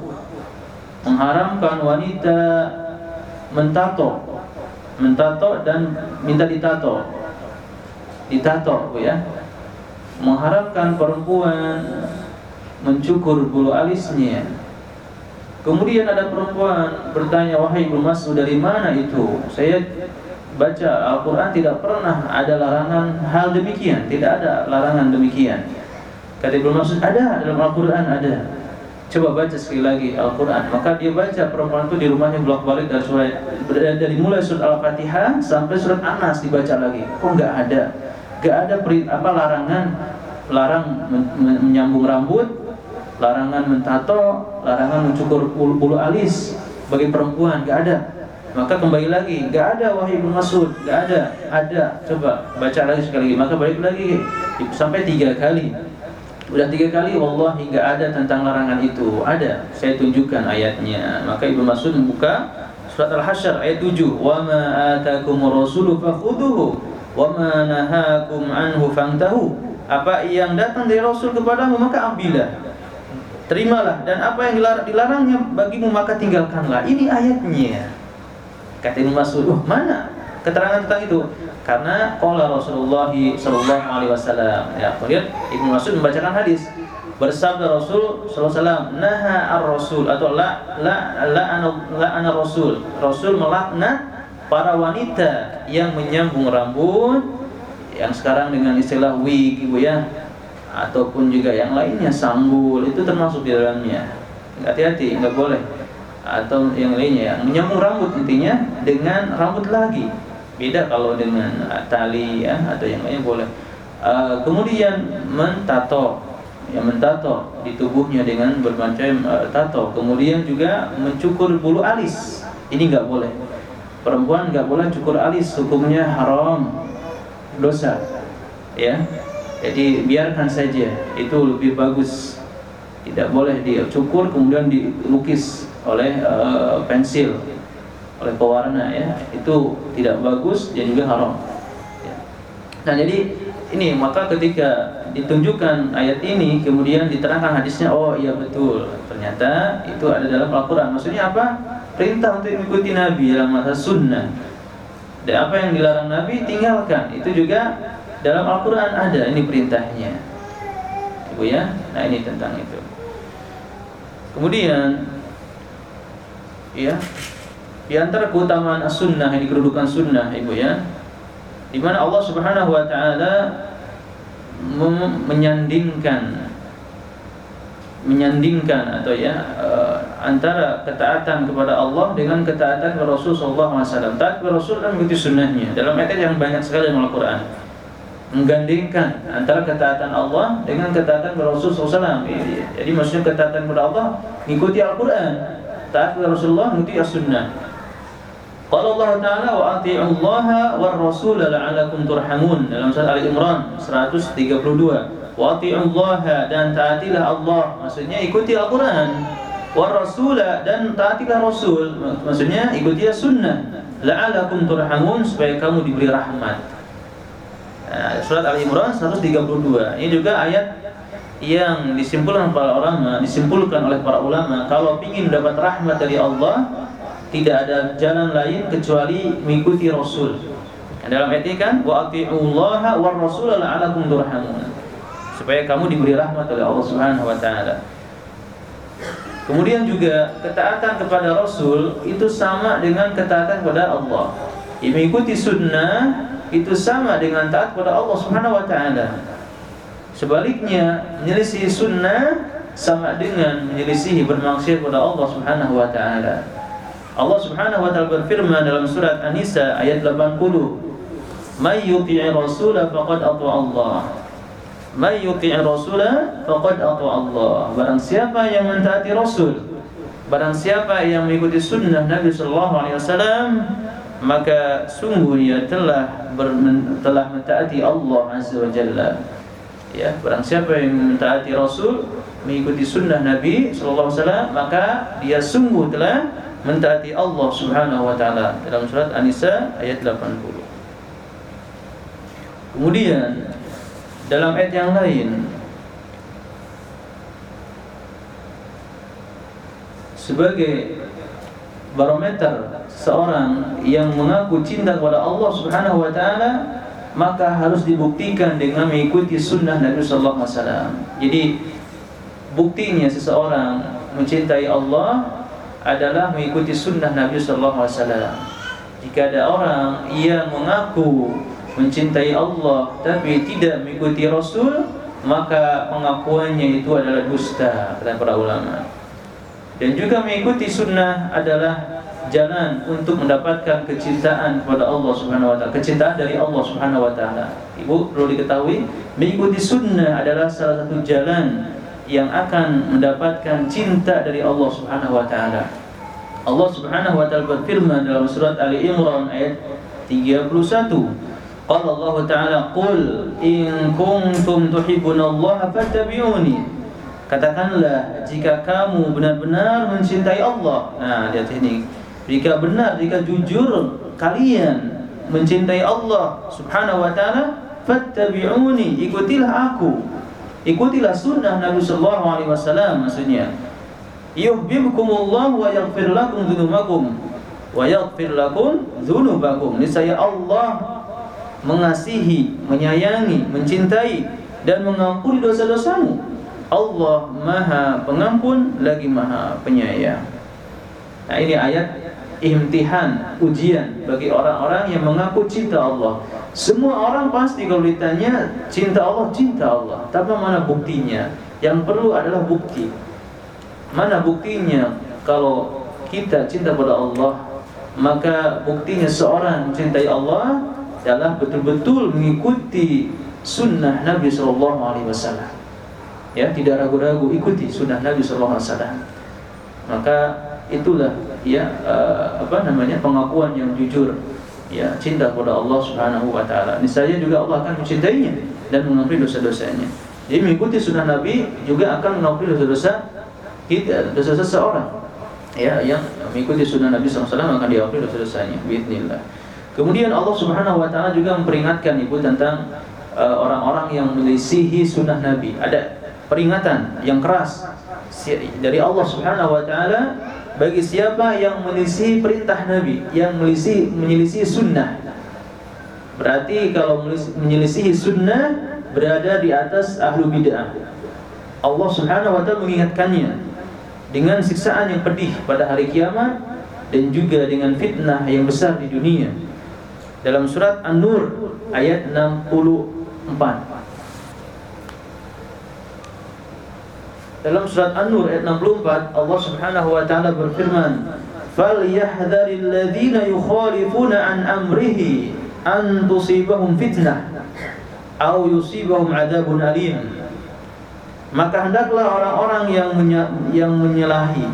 mengharamkan wanita mentato, mentato dan minta ditato ditato Bu ya. Mengharapkan perempuan mencukur bulu alisnya. Kemudian ada perempuan bertanya wahai Ibnu Mas'ud dari mana itu? Saya baca Al-Quran tidak pernah ada larangan hal demikian. Tidak ada larangan demikian. Kata Ibnu Mas'ud ada dalam Al-Quran ada. Coba baca sekali lagi Al-Quran. Maka dia baca perempuan itu di rumahnya bolak balik dari surat Dari mulai surat Al-Fatihah Sampai surat Anas dibaca lagi. Kok nggak ada Gak ada peri, apa larangan larang men, men, menyambung rambut, larangan mentato, larangan mencukur bulu, bulu alis bagi perempuan, gak ada. Maka kembali lagi, gak ada wahai Ibnu Mas'ud, gak ada, ada. Coba baca lagi sekali lagi, maka balik lagi sampai tiga kali. Udah tiga kali, Allah hingga ada tentang larangan itu. Ada, saya tunjukkan ayatnya. Maka Ibnu Mas'ud membuka surat Al-Hasyr ayat 7. Wa ma atakumur rasulu fakhuduhu wa ma nahakum anhu fantahu apa yang datang dari Rasul kepadamu maka ambillah. Terimalah. Dan apa yang dilarang, dilarangnya bagimu maka tinggalkanlah. Ini ayatnya. Kata Ibnu Mas'ud oh, mana? Keterangan tentang itu. Karena qala Rasulullah sallallahu alaihi wasallam. Ya kemudian Ibnu Mas'ud membacakan hadis. Bersabda Rasul sallallahu alaihi wasallam naha ar-rasul atau la la la ana la ana rasul. Rasul melaknat para wanita yang menyambung rambut yang sekarang dengan istilah wig ibu ya ataupun juga yang lainnya sambul itu termasuk di dalamnya. Hati-hati nggak boleh. Atau yang lainnya yang menyambung rambut intinya dengan rambut lagi. Beda kalau dengan tali ya atau yang lainnya boleh. Uh, kemudian mentato yang mentato di tubuhnya dengan bermacam uh, tato. Kemudian juga mencukur bulu alis. Ini nggak boleh perempuan nggak boleh cukur alis hukumnya haram dosa ya jadi biarkan saja itu lebih bagus Tidak boleh dicukur kemudian dilukis oleh uh, pensil, oleh pewarna ya. Itu tidak bagus dan juga haram. Ya. Nah jadi ini maka ketika ditunjukkan ayat ini kemudian diterangkan hadisnya oh iya betul ternyata itu ada dalam Al-Quran maksudnya apa perintah untuk mengikuti Nabi dalam masa sunnah. Dan apa yang dilarang Nabi tinggalkan. Itu juga dalam Al-Quran ada ini perintahnya. Ibu ya? Nah ini tentang itu. Kemudian ya di antara keutamaan as-sunnah yang kedudukan sunnah Ibu ya di mana Allah Subhanahu wa taala menyandingkan menyandingkan atau ya uh, antara ketaatan kepada Allah dengan ketaatan kepada Rasul sallallahu alaihi wasallam. Taat kepada Rasul dan mengikuti sunnahnya. Dalam ayat yang banyak sekali dalam Al-Qur'an. Menggandingkan antara ketaatan Allah dengan ketaatan kepada Rasul sallallahu alaihi wasallam. Jadi maksudnya ketaatan kepada Allah mengikuti Al-Qur'an. Taat kepada Rasulullah mengikuti as-sunnah. Qala Allah Ta'ala wa ati'u Allah war rasul la'alakum turhamun dalam surat Ali Imran 132 wa Allah dan taatilah Allah maksudnya ikuti Al-Qur'an wa rasula dan taatilah Rasul. Maksudnya ikuti sunnah. La'alakum turhamun supaya kamu diberi rahmat. Nah, surat Al-Imran 132 ini juga ayat yang disimpulkan para ulama disimpulkan oleh para ulama. Kalau ingin dapat rahmat dari Allah tidak ada jalan lain kecuali mengikuti Rasul. Dalam ayat ini kan wa ati'ullaha war rasula la'alakum turhamun. Supaya kamu diberi rahmat oleh Allah Subhanahu wa taala. Kemudian juga ketaatan kepada Rasul itu sama dengan ketaatan kepada Allah. Mengikuti sunnah itu sama dengan taat kepada Allah Subhanahu wa taala. Sebaliknya, menyelisih sunnah sama dengan menyelisih bermaksiat kepada Allah Subhanahu wa taala. Allah Subhanahu wa taala berfirman dalam surat An-Nisa ayat 80, "May yuti'i rasula faqad Allah." May yuti'i rasula faqad ata'a Allah. Barang siapa yang mentaati Rasul, barang siapa yang mengikuti sunnah Nabi sallallahu alaihi wasallam, maka sungguh ia telah ber, telah mentaati Allah azza wa jalla. Ya, barang siapa yang mentaati Rasul, mengikuti sunnah Nabi sallallahu alaihi wasallam, maka dia sungguh telah mentaati Allah Subhanahu wa taala dalam surat An-Nisa ayat 80. Kemudian dalam ayat yang lain sebagai barometer seorang yang mengaku cinta kepada Allah Subhanahu wa taala maka harus dibuktikan dengan mengikuti sunnah Nabi sallallahu alaihi wasallam. Jadi buktinya seseorang mencintai Allah adalah mengikuti sunnah Nabi sallallahu alaihi wasallam. Jika ada orang yang mengaku mencintai Allah tapi tidak mengikuti Rasul maka pengakuannya itu adalah dusta kata para ulama. Dan juga mengikuti sunnah adalah jalan untuk mendapatkan kecintaan kepada Allah Subhanahu wa taala kecintaan dari Allah Subhanahu wa taala. Ibu perlu diketahui mengikuti sunnah adalah salah satu jalan yang akan mendapatkan cinta dari Allah Subhanahu wa taala. Allah Subhanahu wa taala berfirman dalam surat Ali Imran ayat 31 Qala Allah Ta'ala Qul in kuntum tuhibbunallaha fattabi'uni. Katakanlah jika kamu benar-benar mencintai Allah. Nah lihat ini Jika benar, jika jujur kalian mencintai Allah Subhanahu wa ta'ala Fattabi'uni. Ikutilah aku. Ikutilah sunnah Nabi Sallallahu Alaihi Wasallam maksudnya. Yuhbibkumullah wa yaghfir lakum dhunubakum Wa yaghfir lakum dhunubakum. Nisaya Allah mengasihi, menyayangi, mencintai dan mengampuni dosa-dosamu. Allah Maha Pengampun lagi Maha Penyayang. Nah, ini ayat imtihan, ujian bagi orang-orang yang mengaku cinta Allah. Semua orang pasti kalau ditanya cinta Allah, cinta Allah. Tapi mana buktinya? Yang perlu adalah bukti. Mana buktinya kalau kita cinta pada Allah? Maka buktinya seorang mencintai Allah adalah betul-betul mengikuti sunnah Nabi Shallallahu Alaihi Wasallam. Ya, tidak ragu-ragu ikuti sunnah Nabi Shallallahu Alaihi Wasallam. Maka itulah ya uh, apa namanya pengakuan yang jujur ya cinta kepada Allah Subhanahu wa taala. Niscaya juga Allah akan mencintainya dan mengampuni dosa-dosanya. Jadi mengikuti sunnah Nabi juga akan mengampuni dosa-dosa kita, dosa seseorang. Ya, yang mengikuti sunnah Nabi SAW akan diampuni dosa-dosanya. Bismillah. Kemudian Allah Subhanahu Wa Taala juga memperingatkan ibu tentang uh, orang-orang uh, yang melisihi sunnah Nabi. Ada peringatan yang keras dari Allah Subhanahu Wa Taala bagi siapa yang melisihi perintah Nabi, yang melisihi menyelisih sunnah. Berarti kalau menyelisihi sunnah berada di atas ahlu bid'ah. Allah Subhanahu wa taala mengingatkannya dengan siksaan yang pedih pada hari kiamat dan juga dengan fitnah yang besar di dunia. Dalam surat An-Nur ayat 64. Dalam surat An-Nur ayat 64 Allah Subhanahu wa taala berfirman, "Falyahdharil ladzina yukhalifuna an amrihi an tusibahum fitnah au yusibahum adzabun alim maka hendaklah orang-orang yang yang menyalahi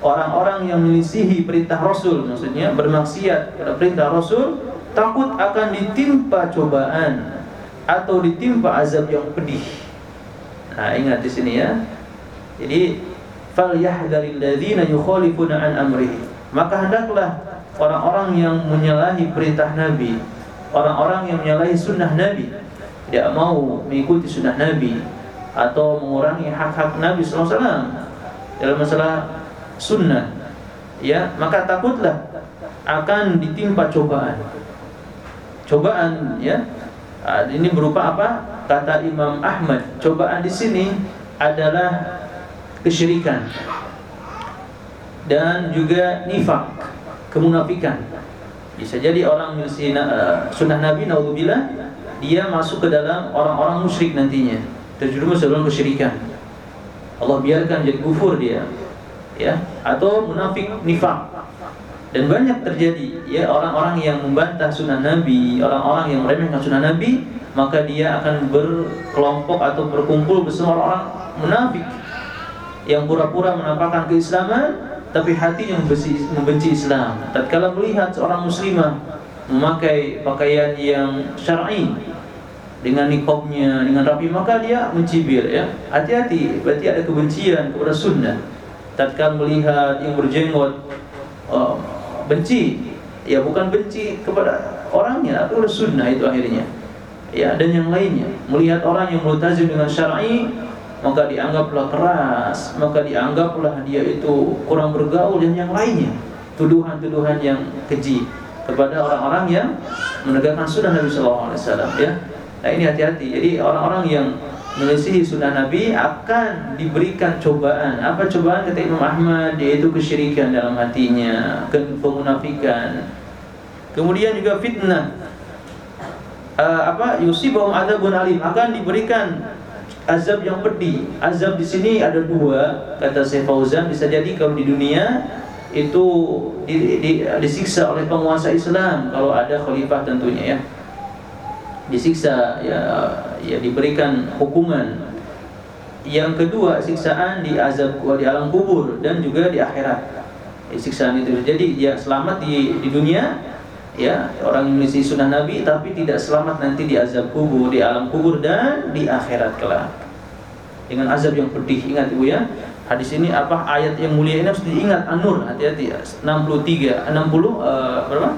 orang-orang yang menyisihi perintah Rasul maksudnya bermaksiat pada perintah Rasul takut akan ditimpa cobaan atau ditimpa azab yang pedih. Nah ingat di sini ya. Jadi falyahdharil ladzina yukhalifuna an amrihi. Maka hendaklah orang-orang yang menyalahi perintah Nabi orang-orang yang menyalahi sunnah Nabi tidak mau mengikuti sunnah Nabi atau mengurangi hak-hak Nabi SAW dalam masalah sunnah, ya maka takutlah akan ditimpa cobaan. Cobaan, ya. Ini berupa apa? Kata Imam Ahmad, cobaan di sini adalah kesyirikan dan juga nifak, kemunafikan. Bisa jadi orang milisi uh, sunnah Nabi, naudzubillah, dia masuk ke dalam orang-orang musyrik nantinya. Terjerumus dalam kesyirikan. Allah biarkan jadi kufur dia ya. Atau munafik nifak dan banyak terjadi ya orang-orang yang membantah sunnah Nabi orang-orang yang meremehkan sunnah Nabi maka dia akan berkelompok atau berkumpul bersama orang-orang munafik yang pura-pura menampakkan keislaman tapi hatinya membenci, membenci Islam tatkala melihat seorang muslimah memakai pakaian yang syar'i dengan nikobnya, dengan rapi maka dia mencibir ya. Hati-hati, berarti ada kebencian kepada sunnah. Tatkala melihat yang berjenggot oh, benci, ya bukan benci kepada orangnya, tapi kepada sunnah itu akhirnya. Ya, dan yang lainnya, melihat orang yang multazim dengan syar'i maka dianggaplah keras, maka dianggaplah dia itu kurang bergaul dan yang lainnya. Tuduhan-tuduhan yang keji kepada orang-orang yang menegakkan sunnah Nabi sallallahu alaihi wasallam ya. Nah ini hati-hati. Jadi orang-orang yang menyelisihi sunnah Nabi akan diberikan cobaan. Apa cobaan kata Imam Ahmad? Yaitu kesyirikan dalam hatinya, kemunafikan. Kemudian juga fitnah. Uh, apa yusibahum adzabun alim akan diberikan azab yang pedih. Azab di sini ada dua kata Syekh Fauzan bisa jadi kalau di dunia itu di, di, disiksa oleh penguasa Islam kalau ada khalifah tentunya ya disiksa ya ya diberikan hukuman. Yang kedua siksaan di azab di alam kubur dan juga di akhirat. Ya, siksaan itu. Jadi ya selamat di di dunia ya orang mengisi sunnah Nabi tapi tidak selamat nanti di azab kubur di alam kubur dan di akhirat kelak. Dengan azab yang pedih. Ingat ibu ya. Hadis ini apa ayat yang mulia ini harus diingat. An-Nur hati-hati. 63 60 uh, berapa?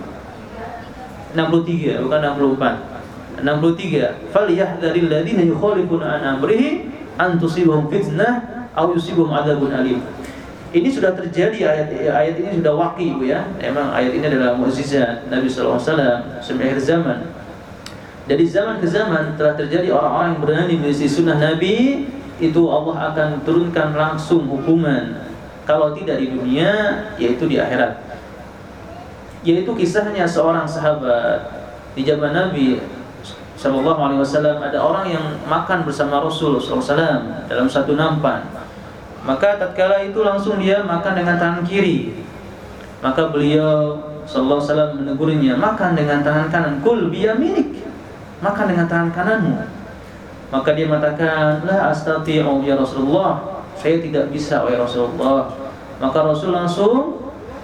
63 bukan 64. 63 falyahdharil ladzina yukhalifuna an amrihi an tusibahum fitnah aw yusibahum adzabun alim. Ini sudah terjadi ayat ayat ini sudah waqi Bu ya. Memang ayat ini adalah mukjizat Nabi wasallam sampai akhir zaman. Dari zaman ke zaman telah terjadi orang-orang yang berani mengisi sunnah Nabi itu Allah akan turunkan langsung hukuman kalau tidak di dunia yaitu di akhirat yaitu kisahnya seorang sahabat di zaman Nabi Shallallahu Alaihi Wasallam ada orang yang makan bersama Rasul SAW dalam satu nampan maka tatkala itu langsung dia makan dengan tangan kiri maka beliau Sallallahu Alaihi Wasallam menegurnya makan dengan tangan kanan kul biyaminik makan dengan tangan kananmu maka dia mengatakan, "La astati'u ya Rasulullah." Saya tidak bisa wahai Rasulullah. Maka Rasul langsung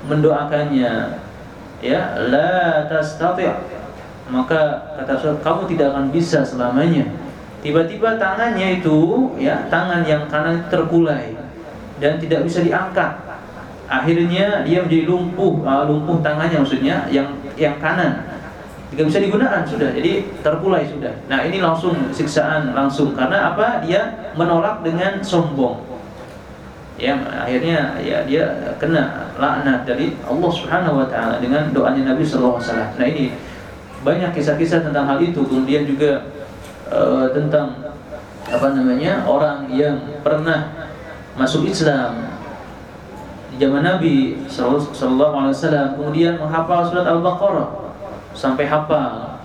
mendoakannya. Ya, la tastati'. Maka kata Rasul, "Kamu tidak akan bisa selamanya." Tiba-tiba tangannya itu ya, tangan yang kanan terkulai dan tidak bisa diangkat. Akhirnya dia menjadi lumpuh, uh, lumpuh tangannya maksudnya yang yang kanan. Tidak bisa digunakan sudah. Jadi terkulai sudah. Nah, ini langsung siksaan langsung karena apa? Dia menolak dengan sombong. Ya, akhirnya ya dia kena laknat dari Allah Subhanahu wa taala dengan doanya Nabi sallallahu alaihi wasallam. Nah, ini banyak kisah-kisah tentang hal itu. Kemudian juga uh, tentang apa namanya orang yang pernah masuk Islam di zaman Nabi Sallallahu Alaihi Wasallam. Kemudian menghafal surat Al-Baqarah sampai hafal.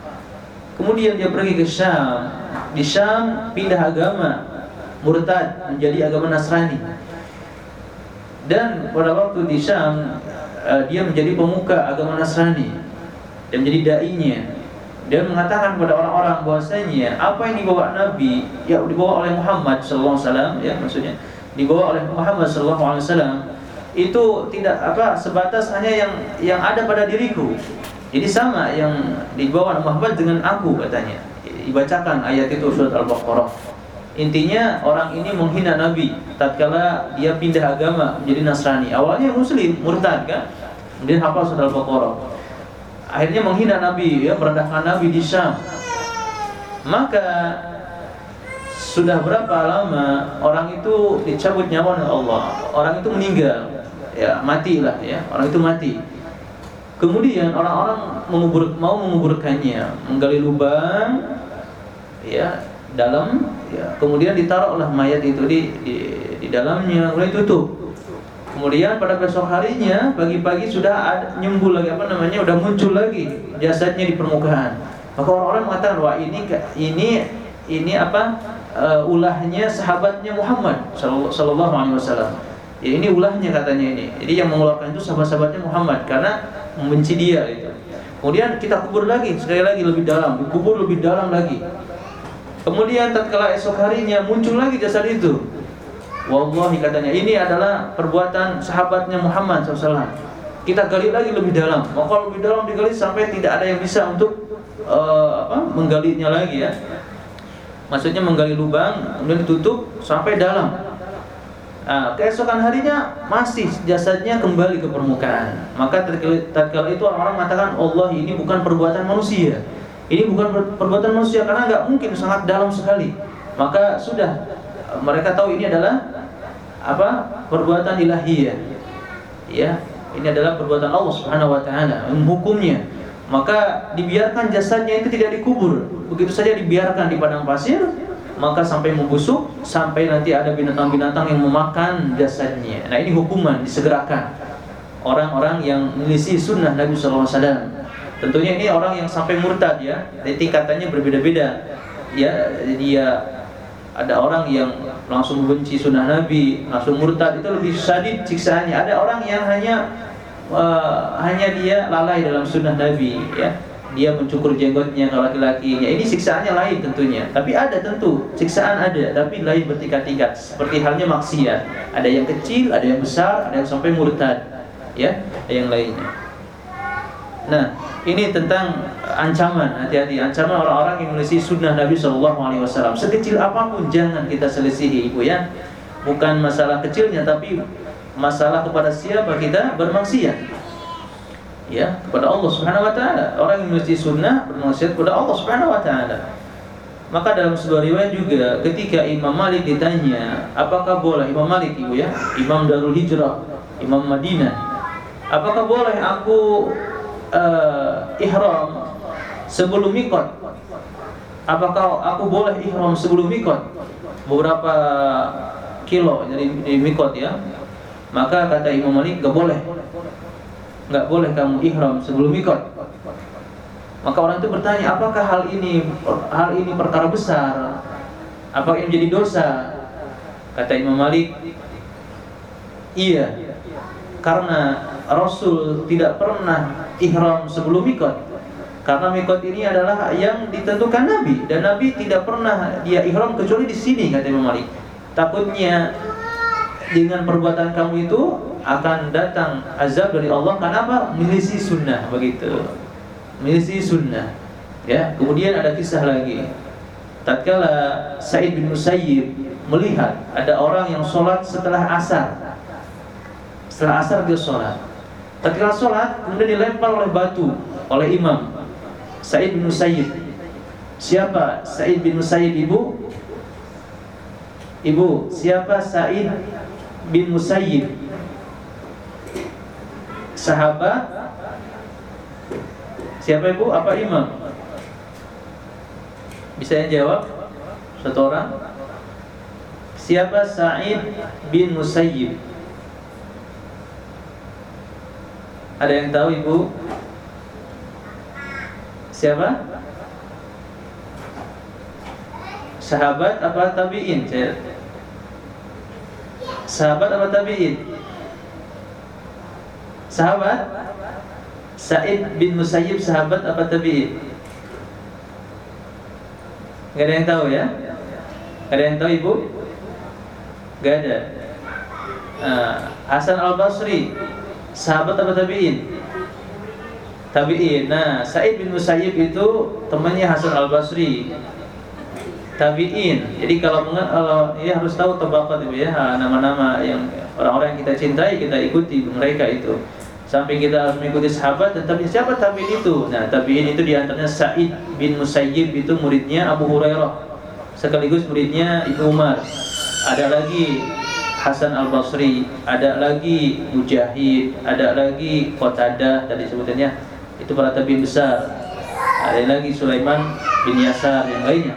Kemudian dia pergi ke Syam. Di Syam pindah agama murtad menjadi agama Nasrani. Dan pada waktu di Syam uh, dia menjadi pemuka agama Nasrani dan menjadi dai-nya dan mengatakan kepada orang-orang bahwasanya apa yang dibawa Nabi ya dibawa oleh Muhammad sallallahu alaihi wasallam ya maksudnya dibawa oleh Muhammad sallallahu alaihi wasallam itu tidak apa sebatas hanya yang yang ada pada diriku. Jadi sama yang dibawa Muhammad dengan aku katanya. Dibacakan ayat itu surat Al-Baqarah. Intinya orang ini menghina Nabi tatkala dia pindah agama menjadi Nasrani. Awalnya muslim, murtad kan? Kemudian hafal surat Al-Baqarah akhirnya menghina Nabi ya merendahkan Nabi di Syam. Maka sudah berapa lama orang itu dicabut nyawa oleh Allah? Orang itu meninggal ya matilah ya orang itu mati. Kemudian orang-orang mengubur, mau menguburkannya menggali lubang ya dalam ya kemudian ditaruhlah mayat itu di di, di dalamnya mulai tutup Kemudian pada besok harinya pagi-pagi sudah ada, nyembul lagi apa namanya udah muncul lagi jasadnya di permukaan. Maka orang-orang mengatakan wah ini ini ini apa uh, ulahnya sahabatnya Muhammad sallallahu alaihi wasallam. Ya ini ulahnya katanya ini. Jadi yang mengeluarkan itu sahabat-sahabatnya Muhammad karena membenci dia itu. Kemudian kita kubur lagi sekali lagi lebih dalam, dikubur lebih dalam lagi. Kemudian tatkala esok harinya muncul lagi jasad itu. Wallahi katanya ini adalah perbuatan sahabatnya Muhammad SAW. Kita gali lagi lebih dalam. Maka lebih dalam digali sampai tidak ada yang bisa untuk uh, apa, menggalinya lagi ya. Maksudnya menggali lubang kemudian ditutup sampai dalam. Nah, keesokan harinya masih jasadnya kembali ke permukaan. Maka tatkala itu orang-orang mengatakan Allah ini bukan perbuatan manusia. Ini bukan perbuatan manusia karena nggak mungkin sangat dalam sekali. Maka sudah mereka tahu ini adalah apa? Perbuatan ilahiyah ya. Ini adalah perbuatan Allah Subhanahu wa taala hukumnya. Maka dibiarkan jasadnya itu tidak dikubur. Begitu saja dibiarkan di padang pasir maka sampai membusuk sampai nanti ada binatang-binatang yang memakan jasadnya. Nah ini hukuman disegerakan. Orang-orang yang menyelisih sunnah Nabi SAW tentunya ini orang yang sampai murtad ya. Tingkatannya berbeda-beda. Ya dia ada orang yang langsung membenci sunnah Nabi, langsung murtad itu lebih sadid siksaannya. Ada orang yang hanya uh, hanya dia lalai dalam sunnah Nabi, ya. Dia mencukur jenggotnya ke laki-lakinya. Ini siksaannya lain tentunya. Tapi ada tentu siksaan ada, tapi lain bertingkat-tingkat. Seperti halnya maksiat. Ada yang kecil, ada yang besar, ada yang sampai murtad, ya, yang lainnya. Nah, ini tentang ancaman hati-hati. Ancaman orang-orang yang menyelisihi sunnah Nabi Shallallahu Alaihi Wasallam. Sekecil apa pun jangan kita selisihi ibu ya. Bukan masalah kecilnya tapi masalah kepada siapa kita bermaksiat. Ya kepada Allah Subhanahu Wa Taala. Orang yang menyelisihi sunnah bermaksiat kepada Allah Subhanahu Wa Taala. Maka dalam sebuah riwayat juga ketika Imam Malik ditanya apakah boleh Imam Malik ibu ya Imam Darul Hijrah Imam Madinah apakah boleh aku uh, ihram sebelum mikot? Apakah aku boleh ihram sebelum mikot? Beberapa kilo dari di mikot ya. Maka kata Imam Malik gak boleh. Gak boleh kamu ihram sebelum mikot. Maka orang itu bertanya, apakah hal ini hal ini perkara besar? Apakah ini menjadi dosa? Kata Imam Malik, iya. Karena Rasul tidak pernah ihram sebelum mikot karena mikot ini adalah yang ditentukan Nabi dan Nabi tidak pernah dia ihram kecuali di sini kata Imam Malik. Takutnya dengan perbuatan kamu itu akan datang azab dari Allah karena apa? Milisi sunnah begitu. Milisi sunnah. Ya, kemudian ada kisah lagi. tatkala Said bin Musayyib melihat ada orang yang sholat setelah asar setelah asar dia sholat tatkala sholat kemudian dilempar oleh batu oleh imam. Said bin Musayyib. Siapa Said bin Musayyib ibu? Ibu siapa Said bin Musayyib? Sahabat? Siapa ibu? Apa imam? Bisa yang jawab? Satu orang? Siapa Sa'id bin Musayyib? Ada yang tahu ibu? Siapa? Sahabat apa tabi'in? Sahabat apa tabi'in? Sahabat? Sa'id bin Musayyib sahabat apa tabi'in? Gak ada yang tahu ya? Gak ada yang tahu ibu? Gak ada. Uh, Hasan al Basri, sahabat apa tabiin? Tabiin. Nah, Said bin Musayyib itu temannya Hasan al Basri. Tabiin. Jadi kalau kalau ini harus tahu tabakat ibu ya, nama-nama yang orang-orang yang kita cintai kita ikuti mereka itu. Sampai kita harus mengikuti sahabat tetapi siapa tabi'in itu? Nah, tabi'in itu di antaranya Sa'id bin Musayyib itu muridnya Abu Hurairah sekaligus muridnya Ibnu Umar. Ada lagi Hasan Al Basri, ada lagi Mujahid, ada lagi Qatadah tadi sebutannya itu para tabi'in besar. Ada lagi Sulaiman bin Yasar yang lainnya.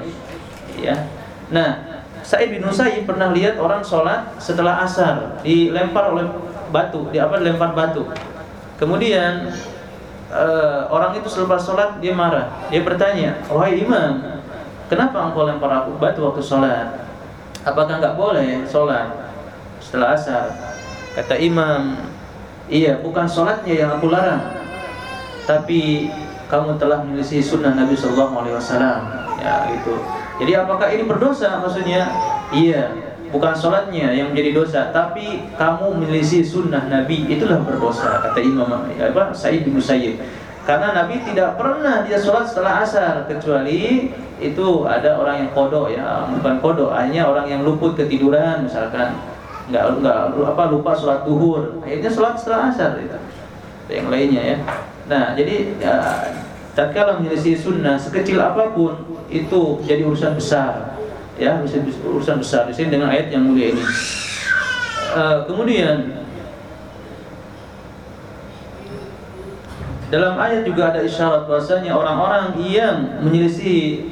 Ya. Nah, Sa'id bin Musayyib pernah lihat orang sholat setelah asar dilempar oleh batu, di apa dilempar batu. Kemudian uh, orang itu selepas sholat dia marah. Dia bertanya, wahai imam, kenapa engkau lempar aku batu waktu sholat? Apakah nggak boleh sholat setelah asar? Kata imam, iya bukan sholatnya yang aku larang, tapi kamu telah menyelisih sunnah Nabi Shallallahu Alaihi Wasallam. Ya itu. Jadi apakah ini berdosa? Maksudnya, iya bukan sholatnya yang menjadi dosa, tapi kamu menyelisih sunnah Nabi itulah berdosa kata Imam apa Said bin Musayyib. Karena Nabi tidak pernah dia sholat setelah asar kecuali itu ada orang yang kodok ya bukan kodok hanya orang yang luput ketiduran misalkan nggak nggak apa lupa sholat duhur akhirnya sholat setelah asar itu yang lainnya ya. Nah jadi ya, tatkala menyelisih sunnah sekecil apa pun itu jadi urusan besar ya urusan besar di sini dengan ayat yang mulia ini. Uh, kemudian dalam ayat juga ada isyarat bahwasanya orang-orang yang menyelisih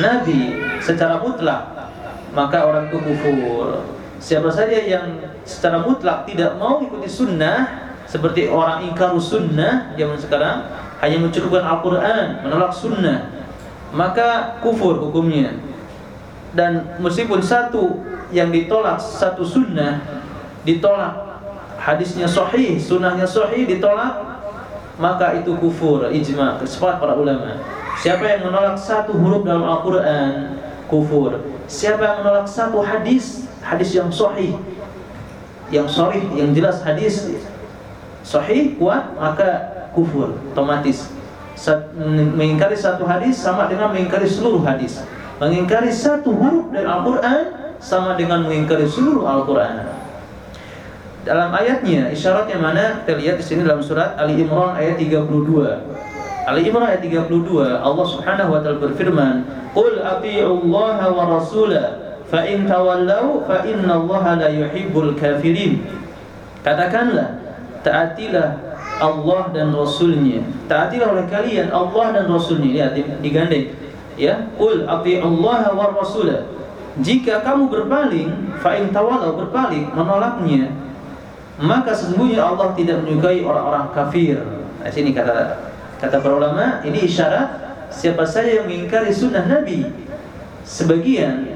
Nabi secara mutlak maka orang itu kufur. Siapa saja yang secara mutlak tidak mau ikuti sunnah seperti orang ingkar sunnah zaman sekarang hanya mencukupkan Al-Quran menolak sunnah maka kufur hukumnya. Dan meskipun satu yang ditolak satu sunnah ditolak hadisnya sahih sunnahnya sahih ditolak maka itu kufur ijma kesepakat para ulama. Siapa yang menolak satu huruf dalam Al-Qur'an kufur. Siapa yang menolak satu hadis hadis yang sahih. Yang sahih yang jelas hadis sahih kuat maka kufur otomatis. Mengingkari satu hadis sama dengan mengingkari seluruh hadis. Mengingkari satu huruf dari Al-Quran sama dengan mengingkari seluruh Al-Quran. Dalam ayatnya, isyarat yang mana? Kita lihat di sini dalam surat Ali Imran ayat 32. Ali Imran ayat 32, Allah Subhanahu wa taala berfirman, "Qul Allah wa rasulah, fa in tawallaw fa inna Allah la yuhibbul kafirin." Katakanlah, taatilah Allah dan Rasulnya. Taatilah oleh kalian Allah dan Rasulnya. Lihat digandeng ya ul Allah wa rasulah jika kamu berpaling fa in tawallaw berpaling menolaknya maka sesungguhnya Allah tidak menyukai orang-orang kafir nah sini kata kata para ulama ini isyarat siapa saja yang mengingkari sunnah Nabi sebagian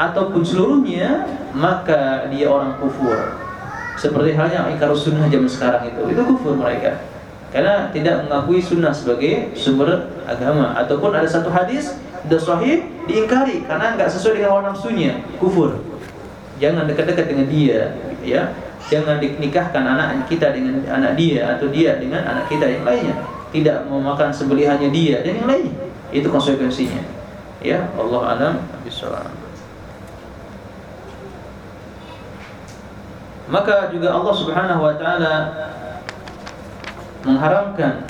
ataupun seluruhnya maka dia orang kufur. Seperti halnya ingkar sunnah zaman sekarang itu. Itu kufur mereka. Karena tidak mengakui sunnah sebagai sumber agama. Ataupun ada satu hadis sudah sahih diingkari. Karena nggak sesuai dengan hawa nafsunya. Kufur. Jangan dekat-dekat dengan dia ya. Jangan dinikahkan anak kita dengan anak dia atau dia dengan anak kita yang lainnya. Tidak memakan sembelihannya dia dan yang lainnya itu konsekuensinya. Ya, Allah alam. Bisawab. Maka juga Allah Subhanahu wa taala mengharamkan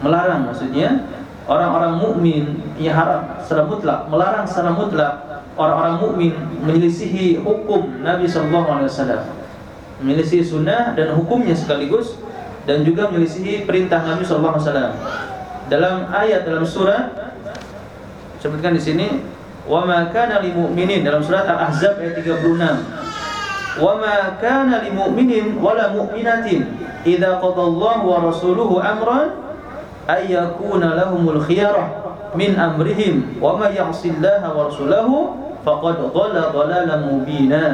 melarang maksudnya orang-orang mukmin yang haram secara mutlak melarang secara mutlak orang-orang mukmin menyelisihi hukum Nabi sallallahu alaihi wasallam. Menyelisihi sunnah dan hukumnya sekaligus dan juga menyelisihi perintah Nabi sallallahu alaihi wasallam. Dalam ayat dalam surat sebutkan di sini wa ma kana lil mu'minin dalam surat Al-Ahzab ayat 36 lil mu'minin wala mu'minatin idza qadallahu wa rasuluhu amran ay yakuna lahumul khiyarah min amrihim wa may ya'sillaha wa rasulahu faqad dhalla dhalalan mubina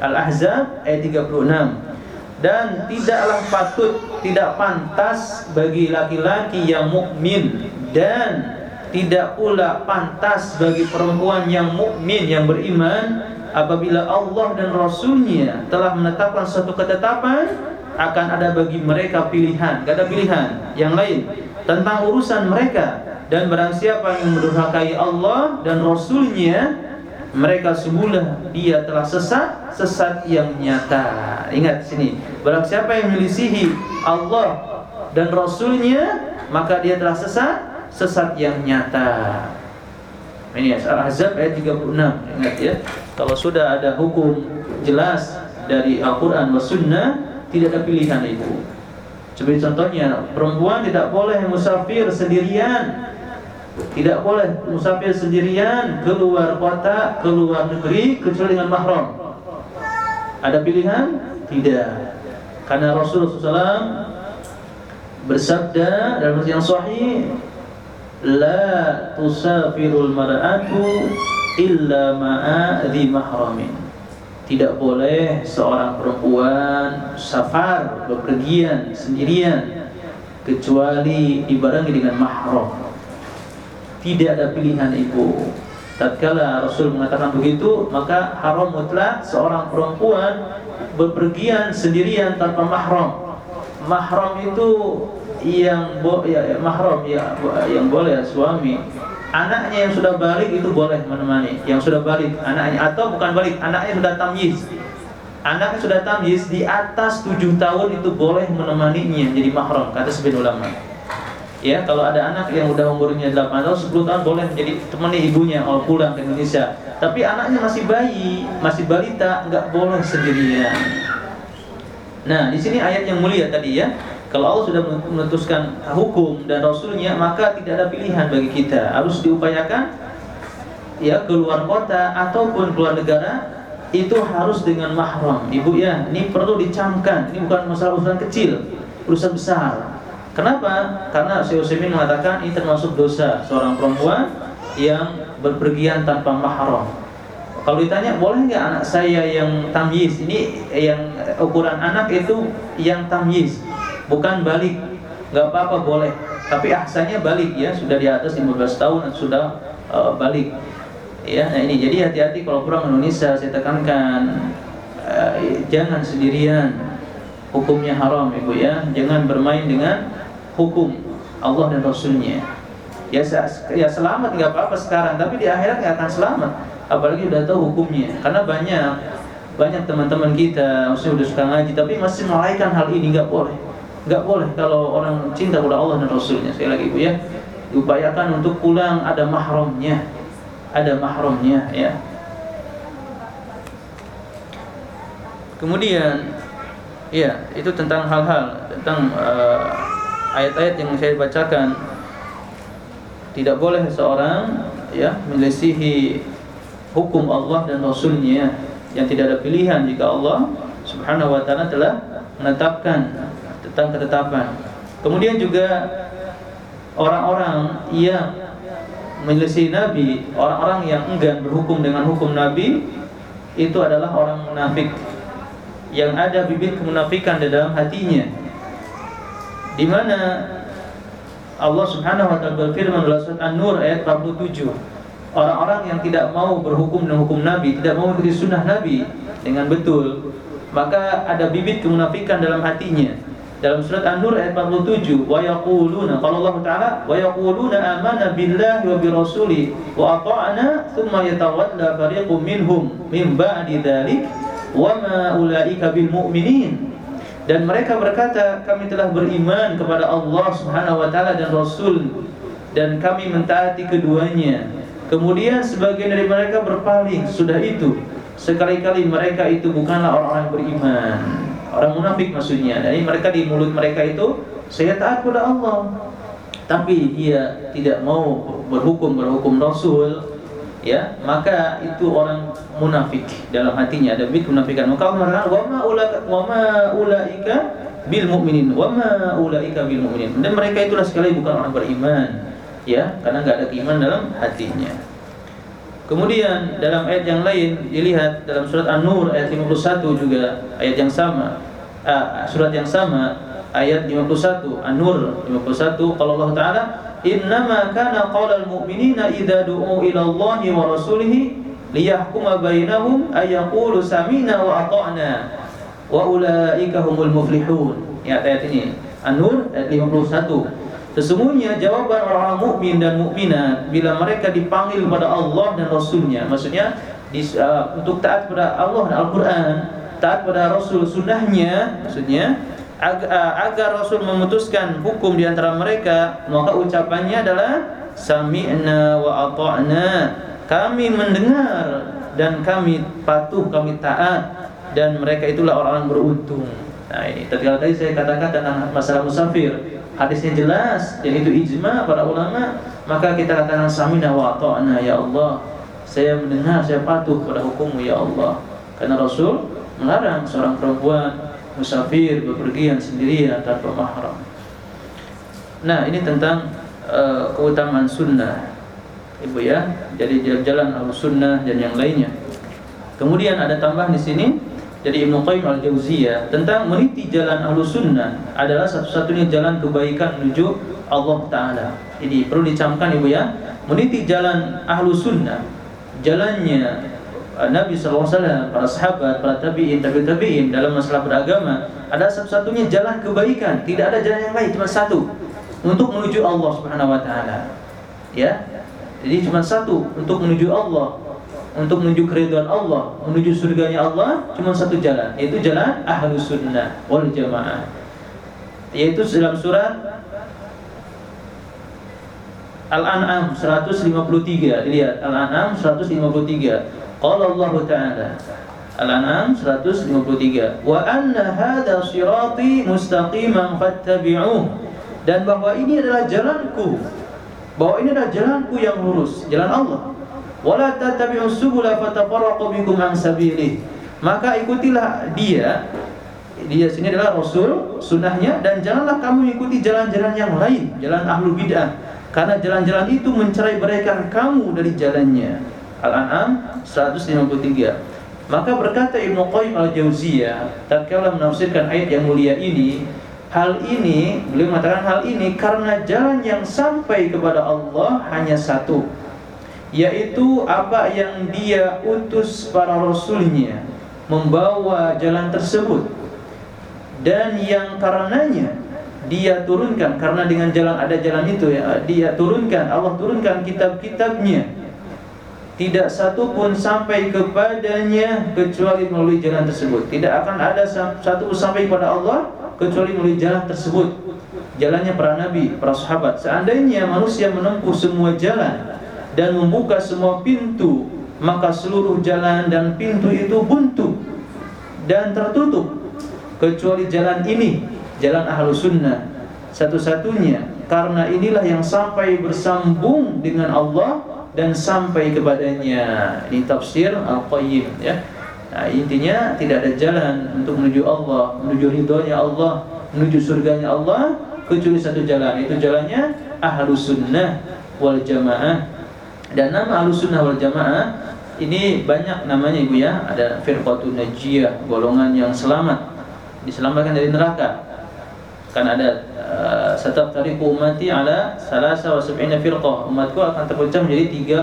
Al-Ahzab ayat 36 dan tidaklah patut tidak pantas bagi laki-laki yang mukmin dan tidak pula pantas bagi perempuan yang mukmin yang beriman apabila Allah dan Rasulnya telah menetapkan suatu ketetapan akan ada bagi mereka pilihan, gak ada pilihan yang lain tentang urusan mereka. Dan barang siapa yang mendurhakai Allah dan Rasulnya mereka semula dia telah sesat sesat yang nyata. Ingat sini barang siapa yang melisihi Allah dan Rasulnya maka dia telah sesat sesat yang nyata ini Al-Ahzab ayat 36 ingat ya kalau sudah ada hukum jelas dari Al-Quran wa Sunnah tidak ada pilihan itu seperti contohnya, perempuan tidak boleh musafir sendirian. Tidak boleh musafir sendirian keluar kota, keluar negeri kecuali dengan mahram. Ada pilihan? Tidak. Karena Rasulullah SAW bersabda dalam yang sahih, "La tusafirul mar'atu illa ma'a dhi mahramin." tidak boleh seorang perempuan safar bepergian sendirian kecuali dibarengi dengan mahram. Tidak ada pilihan itu. Tatkala Rasul mengatakan begitu, maka haram mutlak seorang perempuan bepergian sendirian tanpa mahram. Mahram itu yang bo ya, ya mahram ya yang boleh suami. Anaknya yang sudah balik itu boleh menemani. Yang sudah balik anaknya. Atau bukan balik anaknya sudah tamyiz. Anaknya sudah tamyiz di atas tujuh tahun itu boleh menemaninya jadi mahram kata sebagian ulama. Ya kalau ada anak yang udah umurnya 8 tahun 10 tahun boleh menjadi temani ibunya kalau pulang ke Indonesia. Tapi anaknya masih bayi masih balita nggak boleh sendirian. Nah di sini ayat yang mulia tadi ya kalau Allah sudah memutuskan hukum dan Rasulnya maka tidak ada pilihan bagi kita. Harus diupayakan ya keluar kota ataupun keluar negara itu harus dengan mahram. Ibu ya ini perlu dicamkan. Ini bukan masalah urusan kecil urusan besar. Kenapa? Karena Syekh mengatakan ini termasuk dosa seorang perempuan yang berpergian tanpa mahram. Kalau ditanya boleh nggak anak saya yang tamyiz? Ini yang ukuran anak itu yang tamyiz bukan balik. Nggak apa-apa boleh. Tapi ahsannya balik ya. Sudah di atas 15 tahun sudah uh, balik. Ya nah ini. Jadi hati-hati kalau pulang Indonesia saya tekankan. Uh, jangan sendirian. Hukumnya haram ibu ya. Jangan bermain dengan hukum Allah dan Rasulnya. Ya ya selamat nggak apa-apa sekarang tapi di akhirat nggak akan selamat. Apalagi udah tahu hukumnya. Karena banyak banyak teman-teman kita maksudnya udah suka ngaji tapi masih melalaikan hal ini nggak boleh nggak boleh kalau orang cinta kepada Allah dan Rasulnya. Sekali lagi ibu ya. Diupayakan untuk pulang ada mahramnya. Ada mahramnya ya. Kemudian ya itu tentang hal-hal tentang uh, ayat-ayat yang saya bacakan. Tidak boleh seorang ya menyelisihi hukum Allah dan Rasulnya yang tidak ada pilihan jika Allah Subhanahu wa taala telah menetapkan tentang ketetapan. Kemudian juga orang-orang yang menyelisih Nabi, orang-orang yang enggan berhukum dengan hukum Nabi itu adalah orang munafik yang ada bibit kemunafikan di dalam hatinya. Di mana Allah Subhanahu wa taala berfirman dalam surat An-Nur ayat 47. Orang-orang yang tidak mau berhukum dengan hukum Nabi, tidak mau mengikuti sunnah Nabi dengan betul, maka ada bibit kemunafikan dalam hatinya dalam surat An-Nur ayat 47 wa yaquluna qala Allah taala wa yaquluna amanna billahi wa bi rasuli wa ata'na thumma yatawalla fariqum minhum min ba'di dzalik wa ma ulaika bil mu'minin dan mereka berkata kami telah beriman kepada Allah Subhanahu wa taala dan Rasul dan kami mentaati keduanya. Kemudian sebagian dari mereka berpaling. Sudah itu sekali-kali mereka itu bukanlah orang-orang beriman orang munafik maksudnya. Jadi mereka di mulut mereka itu saya taat kepada Allah, tapi dia tidak mau berhukum berhukum Rasul, ya maka itu orang munafik dalam hatinya ada bit munafikan. Maka mengatakan wa ma ulaka wa ulaika bil mu'minin wa ma ulaika bil mu'minin. Dan mereka itulah sekali bukan orang beriman, ya karena nggak ada keimanan dalam hatinya. Kemudian dalam ayat yang lain dilihat dalam surat An-Nur ayat 51 juga ayat yang sama. Uh, surat yang sama ayat 51 An-Nur 51 kalau Allah taala innama kana qaulal mu'minina idza du'u ila Allah wa rasulih liyahkuma bainahum ay yaqulu sami'na wa ata'na wa ulaika humul muflihun. Ya ayat ini An-Nur ayat 51 Sesungguhnya jawaban orang-orang mukmin dan mukminat bila mereka dipanggil kepada Allah dan Rasulnya, maksudnya di, uh, untuk taat kepada Allah dan Al-Quran, taat kepada Rasul sunnahnya, maksudnya ag uh, agar Rasul memutuskan hukum di antara mereka, maka ucapannya adalah sami'na wa ata'na. Kami mendengar dan kami patuh, kami taat dan mereka itulah orang-orang beruntung. Nah ini tadi saya katakan tentang masalah musafir hadisnya jelas dan itu ijma para ulama maka kita katakan samina wa ta'na ya Allah. Saya mendengar saya patuh pada hukummu ya Allah. Karena Rasul melarang seorang perempuan musafir bepergian sendirian tanpa mahram. Nah ini tentang uh, keutamaan sunnah. Ibu ya jadi jalan al sunnah dan yang lainnya. Kemudian ada tambahan di sini dari Ibnu Qayyim al-Jauziyah tentang meniti jalan ahlu sunnah adalah satu-satunya jalan kebaikan menuju Allah Ta'ala. Jadi perlu dicamkan ibu ya Meniti jalan ahlu sunnah. Jalannya uh, Nabi SAW, para sahabat, para tabi'in, tabi' tabi'in dalam masalah beragama Ada satu-satunya jalan kebaikan. Tidak ada jalan yang lain, cuma satu Untuk menuju Allah Subhanahu Wa Ta'ala. Ya, jadi cuma satu untuk menuju Allah untuk menuju keridhaan Allah, menuju surganya Allah cuma satu jalan, yaitu jalan ahlus sunnah wal jamaah. Yaitu dalam surat Al-An'am 153. Lihat Al-An'am 153. Qala Allah Ta'ala Al-An'am 153. Wa anna hadha sirati mustaqiman fattabi'uh. Dan bahwa ini adalah jalanku. Bahwa ini adalah jalanku yang lurus, jalan Allah wala tattabi'u subula fatafarraqu bikum an maka ikutilah dia. Dia sini adalah rasul sunnahnya dan janganlah kamu ikuti jalan-jalan yang lain jalan ahlu bid'ah. Karena jalan-jalan itu mencerai beraikan kamu dari jalannya. Al-An'am 153 maka berkata Ibnu Qayyim al-Jauziyah tatkala menafsirkan ayat yang mulia ini hal ini beliau mengatakan hal ini karena jalan yang sampai kepada Allah hanya satu yaitu apa yang dia utus para rasulnya membawa jalan tersebut. Dan yang karenanya dia turunkan karena dengan jalan ada jalan itu ya dia turunkan Allah turunkan kitab-kitabnya. Tidak satu pun sampai kepadanya kecuali melalui jalan tersebut. Tidak akan ada satu pun sampai kepada Allah kecuali melalui jalan tersebut. Jalannya para nabi para sahabat. Seandainya manusia menempuh semua jalan dan membuka semua pintu maka seluruh jalan dan pintu itu buntu dan tertutup. Kecuali jalan ini jalan ahlu sunnah. Satu-satunya karena inilah yang sampai bersambung dengan Allah dan sampai kepadanya. Di tafsir Al-Qayyim ya. Nah, intinya tidak ada jalan untuk menuju Allah menuju ridhonya Allah menuju surganya Allah kecuali satu jalan. Itu jalannya ahlu sunnah wal jamaah dan nama Ahlussunnah wal Jamaah ini banyak namanya Ibu ya. Ada firqatun najiyah, golongan yang selamat, diselamatkan dari neraka. Kan ada uh, setiap tariku umati ala salasa wa sab'ina firqah. Umatku akan terpecah menjadi tiga,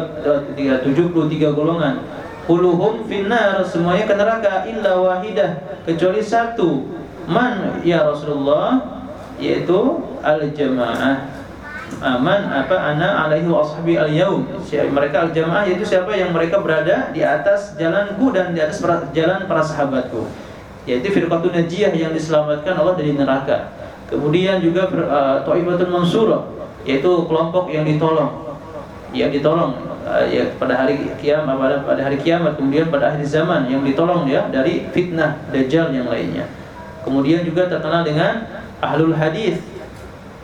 tiga, tujuh puluh tiga golongan. Puluhum finnar semuanya ke neraka illa wahidah kecuali satu. Man ya Rasulullah yaitu al-jamaah aman apa ana alaihi wa ashabi al yaum mereka al jamaah yaitu siapa yang mereka berada di atas jalanku dan di atas jalan para sahabatku. Yaitu firqatun najiyah yang diselamatkan Allah dari neraka. Kemudian juga uh, taifatun mansurah yaitu kelompok yang ditolong. Yang ditolong uh, ya pada hari kiamat pada pada hari kiamat kemudian pada akhir zaman yang ditolong ya dari fitnah dajjal yang lainnya. Kemudian juga terkenal dengan ahlul hadis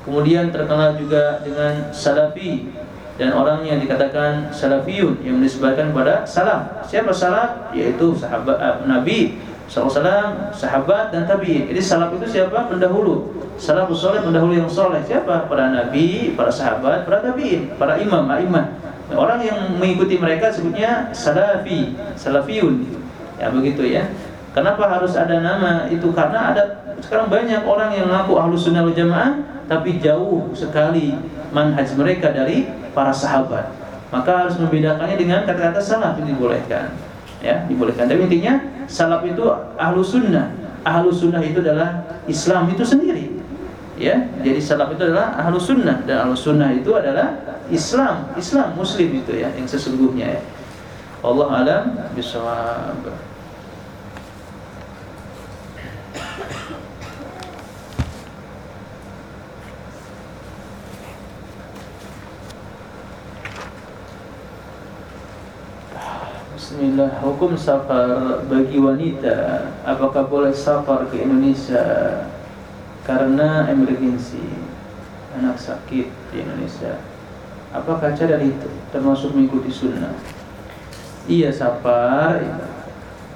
Kemudian terkenal juga dengan salafi dan orang yang dikatakan salafiyun yang disebutkan pada salaf. Siapa salaf? Yaitu sahabat uh, Nabi SAW, sahabat dan tabi'in. Jadi salaf itu siapa? Pendahulu. Salafus soleh pendahulu yang soleh. Siapa? Para nabi, para sahabat, para tabi'in, para imam, a'immah. Orang yang mengikuti mereka sebutnya salafi, salafiyun. Ya begitu ya. Kenapa harus ada nama itu? Karena ada sekarang banyak orang yang ngaku ahlus sunnah wal jamaah tapi jauh sekali manhaj mereka dari para sahabat. Maka harus membedakannya dengan kata-kata salaf ini dibolehkan. Ya, dibolehkan. Tapi intinya salaf itu ahlus sunnah. Ahlus sunnah itu adalah Islam itu sendiri. Ya, jadi salaf itu adalah ahlus sunnah dan ahlus sunnah itu adalah Islam, Islam Muslim itu ya yang sesungguhnya ya. Allah alam bisawab. Bismillah, hukum safar bagi wanita Apakah boleh safar ke Indonesia? Karena emergensi Anak sakit di Indonesia. Apakah cara itu? Termasuk mengikuti sunnah? Iya safar.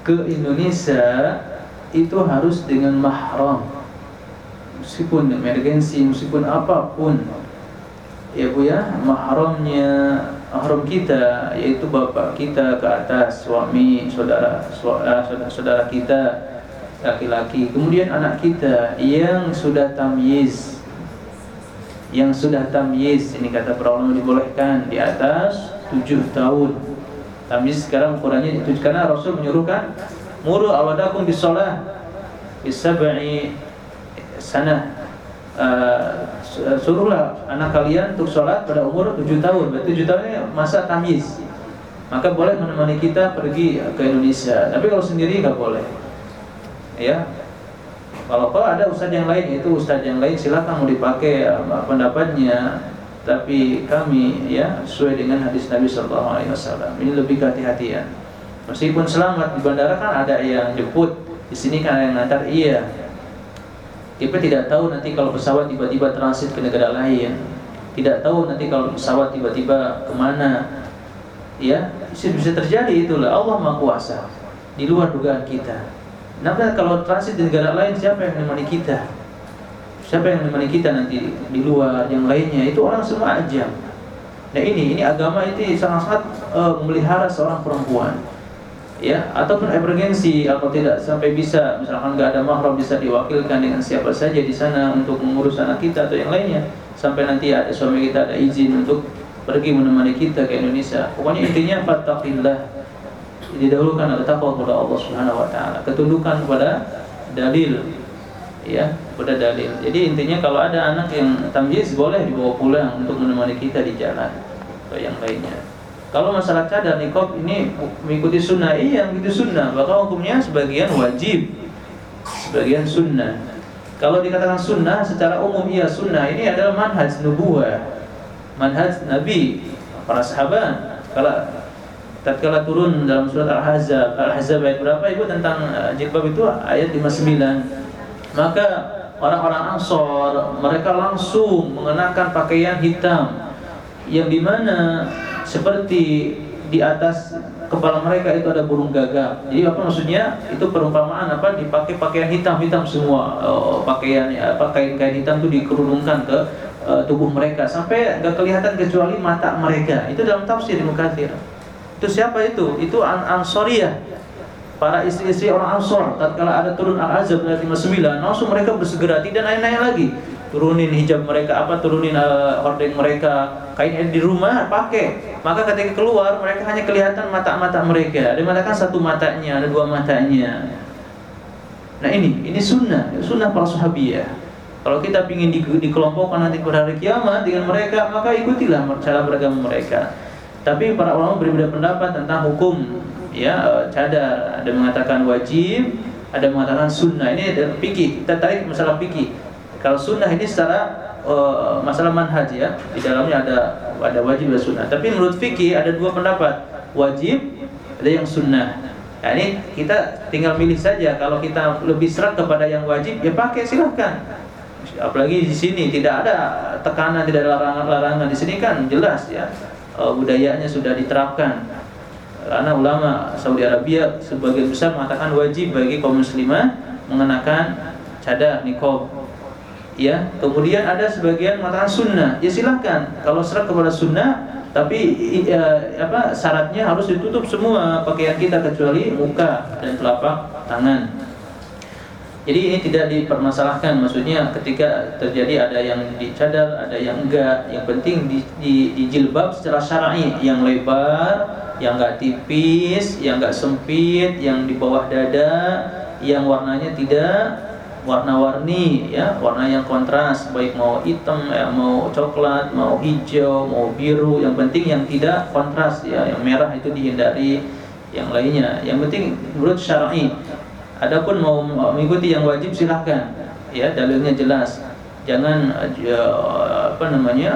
Ke Indonesia Itu harus dengan mahram. Meskipun emergensi Meskipun apa pun. Ya bu ya Mahramnya mahram kita yaitu bapak kita ke atas suami saudara saudara saudara kita laki-laki. Kemudian anak kita yang sudah tamyiz. Yang sudah tamyiz ini kata para ulama dibolehkan di atas tujuh tahun. Tamyiz sekarang ukurannya itu karena Rasul menyuruhkan muru awadakum bisalah bisab'i sana uh, suruhlah anak kalian untuk sholat pada umur 7 tahun. Berarti 7 tahun ini masa tamis. Maka boleh menemani kita pergi ke Indonesia. Tapi kalau sendiri nggak boleh. Ya. Kalau kalau ada ustadz yang lain itu ustadz yang lain silakan mau dipakai pendapatnya. Tapi kami ya sesuai dengan hadis Nabi Shallallahu Alaihi Wasallam ini lebih kehati-hatian. Meskipun selamat di bandara kan ada yang jemput, di sini kan ada yang ngantar iya kita tidak tahu nanti kalau pesawat tiba-tiba transit ke negara lain. Tidak tahu nanti kalau pesawat tiba-tiba ke mana. Ya, bisa, bisa terjadi itulah. Allah Maha Kuasa. Di luar dugaan kita. Nanti kalau transit di negara lain siapa yang menemani kita? Siapa yang menemani kita nanti di luar yang lainnya? Itu orang semua aja. Nah ini, ini agama itu sangat-sangat uh, memelihara seorang perempuan ya ataupun emergensi atau tidak sampai bisa misalkan nggak ada mahram bisa diwakilkan dengan siapa saja di sana untuk mengurus anak kita atau yang lainnya. Sampai nanti ada suami kita ada izin untuk pergi menemani kita ke Indonesia. Pokoknya intinya fattaqillah. Didahulukan oleh takwa kepada Allah Subhanahu wa taala. Ketundukan kepada dalil. Ya kepada dalil. Jadi intinya kalau ada anak yang tamyiz boleh dibawa pulang untuk menemani kita di jalan atau yang lainnya kalau masalah cadar nikob ini mengikuti sunnah, iya mengikuti sunnah. Maka hukumnya sebagian wajib, sebagian sunnah. Kalau dikatakan sunnah secara umum iya sunnah ini adalah manhaj nubuah, manhaj Nabi, para sahabat. Kalau tatkala turun dalam surat Al-Ahzab, Al-Ahzab ayat berapa Ibu tentang uh, jilbab itu ayat 59. Maka orang-orang Ansor mereka langsung mengenakan pakaian hitam yang di mana seperti di atas kepala mereka itu ada burung gagak. Jadi apa maksudnya? Itu perumpamaan apa? Dipakai pakaian hitam-hitam semua uh, pakaian ya, apa kain-kain hitam itu dikerudungkan ke uh, tubuh mereka sampai nggak kelihatan kecuali mata mereka. Itu dalam tafsir di Mukathir. Itu siapa itu? Itu An Ansoriyah. Para istri-istri orang Ansor tatkala ada turun Al-Azab ayat 59, langsung mereka bersegera tidak naik-naik lagi turunin hijab mereka apa turunin uh, hordeng mereka kain di rumah pakai maka ketika keluar mereka hanya kelihatan mata-mata mereka ada matakan satu matanya ada dua matanya nah ini ini sunnah sunnah para sahabiyah Kalau kita ingin di, dikelompokkan nanti pada hari kiamat dengan mereka, maka ikutilah cara beragama mereka. Tapi para ulama berbeda pendapat tentang hukum ya eh, cadar. Ada mengatakan wajib, ada mengatakan sunnah. Ini ada fikih. Kita tarik masalah fikih. Kalau sunnah ini secara uh, masalah manhaj ya, di dalamnya ada ada wajib dan sunnah. Tapi menurut fikih ada dua pendapat, wajib ada yang sunnah. Nah ini kita tinggal pilih saja. Kalau kita lebih serat kepada yang wajib, ya pakai silahkan apalagi di sini tidak ada tekanan tidak ada larangan-larangan di sini kan jelas ya uh, budayanya sudah diterapkan karena ulama Saudi Arabia sebagian besar mengatakan wajib bagi kaum muslimah mengenakan cadar niqab ya kemudian ada sebagian mengatakan sunnah. Ya silahkan kalau serat kepada sunnah tapi ya, apa syaratnya harus ditutup semua pakaian kita kecuali muka dan telapak tangan. Jadi ini tidak dipermasalahkan. Maksudnya ketika terjadi ada yang dicadar, ada yang enggak. Yang penting di, di, di jilbab secara syar'i. Yang lebar, yang enggak tipis, yang enggak sempit, yang di bawah dada, yang warnanya tidak warna-warni ya, warna yang kontras baik mau hitam ya, mau coklat, mau hijau, mau biru, yang penting yang tidak kontras ya, yang merah itu dihindari yang lainnya. Yang penting menurut syar'i Adapun mau mengikuti yang wajib silahkan, ya dalilnya jelas. Jangan ya, apa namanya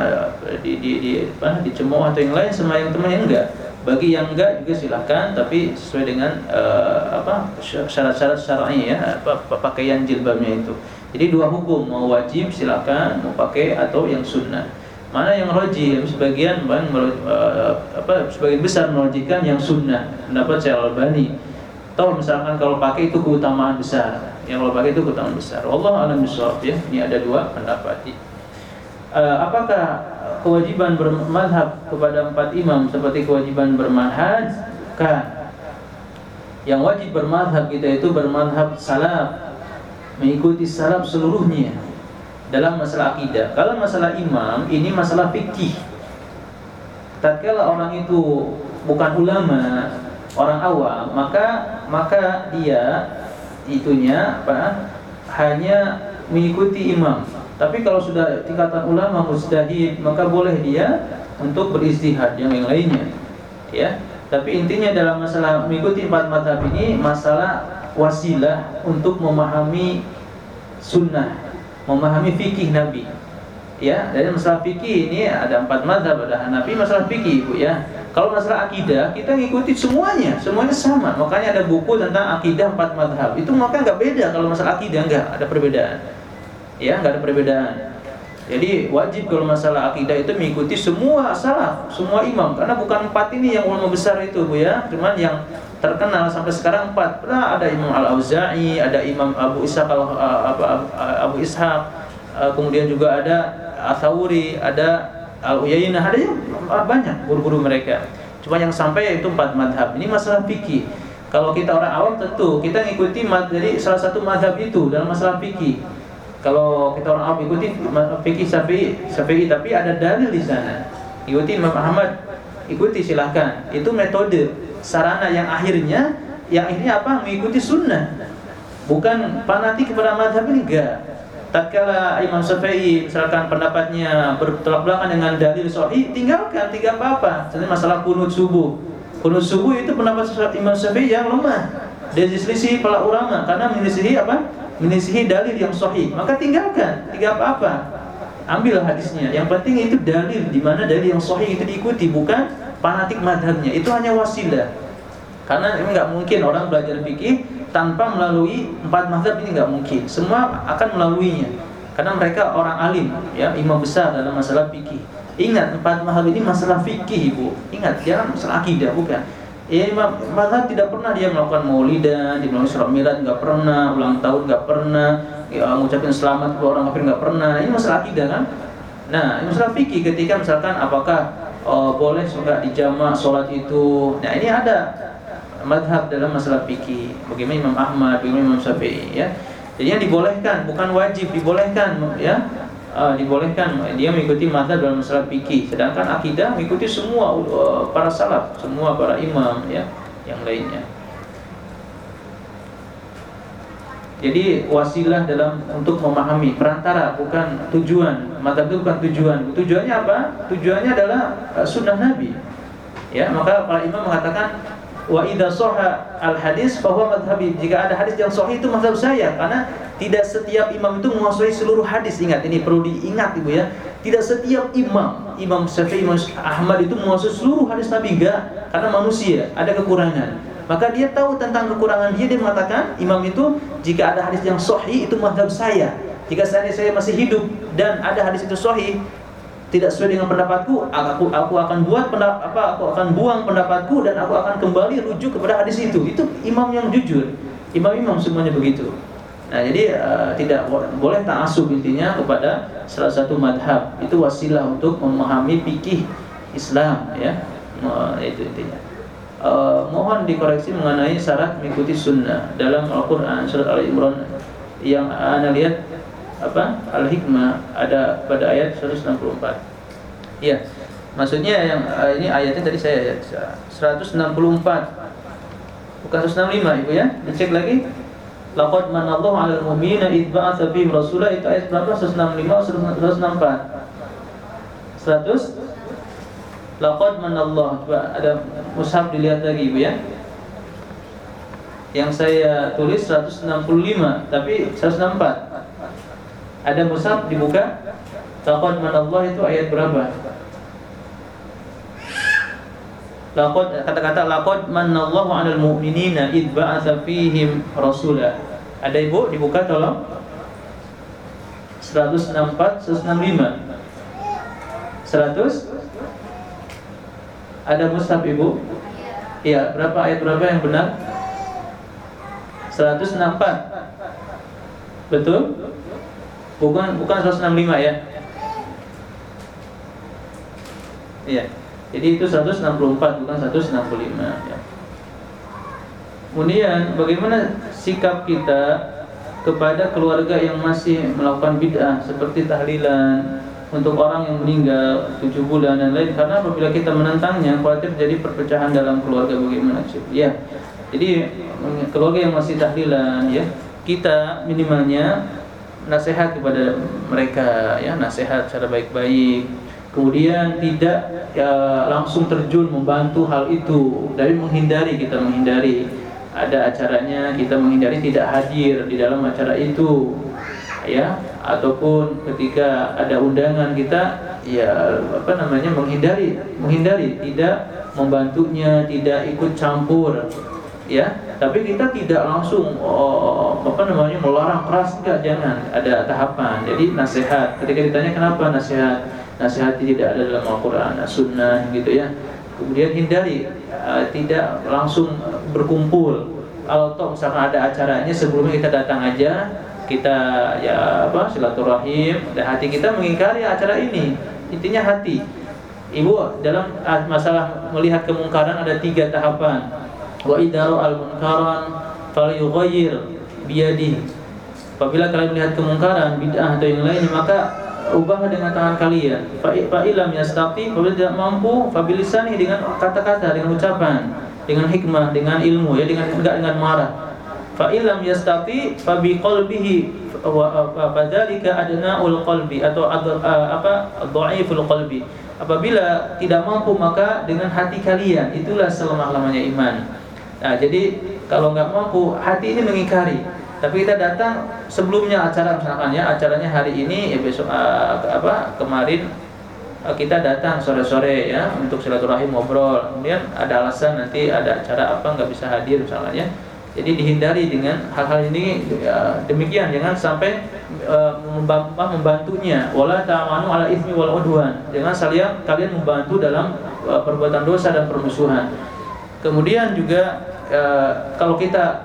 di di, di apa dicemooh atau yang lain sama yang temannya enggak. Bagi yang enggak juga silahkan, tapi sesuai dengan uh, apa syarat-syarat syar'i ya, apa, pakaian jilbabnya itu. Jadi dua hukum, mau wajib silahkan, mau pakai atau yang sunnah. Mana yang roji? Sebagian bang, uh, apa sebagian besar merojikan yang sunnah. Pendapat saya Albani Tahu misalkan kalau pakai itu keutamaan besar. Yang kalau pakai itu keutamaan besar. Allah alam ya. Ini ada dua pendapat. Uh, apakah kewajiban bermadhab kepada empat imam seperti kewajiban bermanhaj? Kan. Yang wajib bermadhab kita itu bermadhab salaf mengikuti salaf seluruhnya dalam masalah akidah. Kalau masalah imam ini masalah fikih. Tatkala orang itu bukan ulama, orang awam maka maka dia itunya apa hanya mengikuti imam tapi kalau sudah tingkatan ulama mustahid maka boleh dia untuk beristihad yang yang lainnya ya tapi intinya dalam masalah mengikuti empat madhab ini masalah wasilah untuk memahami sunnah memahami fikih nabi ya dari masalah fikih ini ada empat madhab ada hanafi masalah fikih ibu ya kalau masalah akidah, kita ngikuti semuanya, semuanya sama. Makanya ada buku tentang akidah empat madhab. Itu maka nggak beda kalau masalah akidah nggak ada perbedaan. Ya, nggak ada perbedaan. Jadi wajib kalau masalah akidah itu mengikuti semua salah, semua imam. Karena bukan empat ini yang ulama besar itu, bu ya. Cuman yang terkenal sampai sekarang empat. Nah, ada Imam Al Auza'i, ada Imam Abu Ishaq Al Abu Ishaq, eh, kemudian juga ada Athawuri, ada Al Uyainah ada yang banyak guru-guru mereka. Cuma yang sampai itu empat madhab. Ini masalah fikih. Kalau kita orang awam tentu kita ngikuti jadi salah satu madhab itu dalam masalah fikih. Kalau kita orang awam ikuti fikih Syafi'i, Syafi'i tapi ada dalil di sana. Ikuti Imam Ahmad, ikuti silahkan. Itu metode sarana yang akhirnya yang ini apa mengikuti sunnah. Bukan fanatik kepada madhab ini enggak tatkala Imam Syafi'i misalkan pendapatnya bertolak belakang dengan dalil sahih, tinggalkan tiga apa-apa. Seperti masalah kunut subuh. Kunut subuh itu pendapat Imam Syafi'i yang lemah. Dia diselisih para ulama karena menyelisihi apa? Menyelisihi dalil yang sahih. Maka tinggalkan tiga apa-apa. Ambil hadisnya. Yang penting itu dalil di mana dalil yang sahih itu diikuti, bukan fanatik madhabnya. Itu hanya wasilah. Karena nggak mungkin orang belajar fikih tanpa melalui empat mazhab ini nggak mungkin. Semua akan melaluinya. Karena mereka orang alim, ya imam besar dalam masalah fikih. Ingat empat mazhab ini masalah fikih, ibu. Ingat, jangan masalah akidah, bukan. Ya imam mazhab tidak pernah dia melakukan maulidan, dia melakukan surat mirat nggak pernah, ulang tahun nggak pernah, ya, mengucapkan selamat ke orang kafir nggak pernah. Ini masalah akidah kan? Nah, ini masalah fikih ketika misalkan apakah oh, boleh nggak dijamak sholat itu. Nah ini ada madhab dalam masalah fikih. Bagaimana Imam Ahmad, bagaimana Imam Syafi'i ya. Jadi yang dibolehkan, bukan wajib, dibolehkan ya. Uh, dibolehkan dia mengikuti madhab dalam masalah fikih. Sedangkan akidah mengikuti semua uh, para salaf, semua para imam ya, yang lainnya. Jadi wasilah dalam untuk memahami perantara bukan tujuan. Mata itu bukan tujuan. Tujuannya apa? Tujuannya adalah uh, sunnah Nabi. Ya, maka para imam mengatakan wa idza sahha al hadis bahwa madhabi jika ada hadis yang sahih itu mazhab saya. Karena tidak setiap imam itu menguasai seluruh hadis. Ingat ini perlu diingat Ibu ya. Tidak setiap imam Imam Syafi'i Imam Ahmad itu menguasai seluruh hadis Nabi. Enggak karena manusia ada kekurangan. Maka dia tahu tentang kekurangan dia dia mengatakan imam itu jika ada hadis yang sahih itu mazhab saya. Jika saya saya masih hidup dan ada hadis itu sahih tidak sesuai dengan pendapatku, aku aku akan buat pendap, apa aku akan buang pendapatku dan aku akan kembali rujuk kepada hadis itu. Itu imam yang jujur. Imam-imam semuanya begitu. Nah, jadi uh, tidak boleh ta'assub intinya kepada salah satu madhab. Itu wasilah untuk memahami fikih Islam ya. Uh, itu intinya. Uh, mohon dikoreksi mengenai syarat mengikuti sunnah dalam Al-Qur'an surat Al-Imran yang anda lihat apa al-hikmah ada pada ayat 164. Iya. Maksudnya yang uh, ini ayatnya tadi saya 164. Bukan 165 Ibu ya. Dicek lagi. Laqad manallahu 'alal mu'minina id ba'atsa fihim rasulah itu ayat berapa? 165 164. 100 Laqad manallahu coba ada mushaf dilihat lagi Ibu ya. Yang saya tulis 165 tapi 164. Ada musab dibuka. Laqad manallah itu ayat berapa? Laqad kata-kata laqad manallahu 'alal mu'minina id ba'atsa fihim rasula. Ada Ibu dibuka tolong. 164 165. 100 Ada mushaf Ibu? Iya, berapa ayat berapa yang benar? 164 Betul? Bukan bukan 165 ya. Iya. Jadi itu 164 bukan 165 ya. Kemudian bagaimana sikap kita kepada keluarga yang masih melakukan bid'ah seperti tahlilan untuk orang yang meninggal tujuh bulan dan lain karena apabila kita menentangnya khawatir terjadi perpecahan dalam keluarga bagaimana sih? Ya. Jadi keluarga yang masih tahlilan ya, kita minimalnya nasihat kepada mereka ya nasihat secara baik-baik. Kemudian tidak ya, langsung terjun membantu hal itu dari menghindari kita menghindari. Ada acaranya kita menghindari tidak hadir di dalam acara itu ya. Ataupun ketika ada undangan kita ya apa namanya menghindari menghindari tidak membantunya tidak ikut campur ya tapi kita tidak langsung oh, apa namanya melarang keras. Enggak jangan. Ada tahapan. Jadi nasihat. Ketika ditanya kenapa nasihat? Nasihat tidak ada dalam Al-Quran Sunnah gitu ya. Kemudian hindari uh, tidak langsung berkumpul. Kalau toh misalkan ada acaranya sebelumnya kita datang aja kita ya apa silaturahim dan hati kita mengingkari acara ini. Intinya hati. Ibu dalam masalah melihat kemungkaran ada tiga tahapan wa idaru al munkaran falyughayyir biyadihi apabila kalian melihat kemungkaran bid'ah atau yang lainnya maka ubahlah dengan tangan kalian. Fa ilam yastati apabila tidak mampu fabilisani dengan kata-kata dengan ucapan dengan hikmah dengan ilmu ya dengan enggak dengan marah. Fa ilam yastati fa bi qalbihi fadzalika adnaul qalbi atau apa dhaiful qalbi. Apabila tidak mampu maka dengan hati kalian itulah selemah-lemahnya iman Nah, jadi kalau nggak mampu, hati ini mengingkari. Tapi kita datang sebelumnya acara misalkan ya, acaranya hari ini ya besok uh, apa kemarin uh, kita datang sore-sore ya untuk silaturahim ngobrol. Kemudian ada alasan nanti ada acara apa nggak bisa hadir misalnya. Ya. Jadi dihindari dengan hal-hal ini ya, demikian jangan sampai uh, membantunya wala ta'amanu ala ismi wal udwan. Jangan saling kalian membantu dalam uh, perbuatan dosa dan permusuhan. Kemudian juga e, kalau kita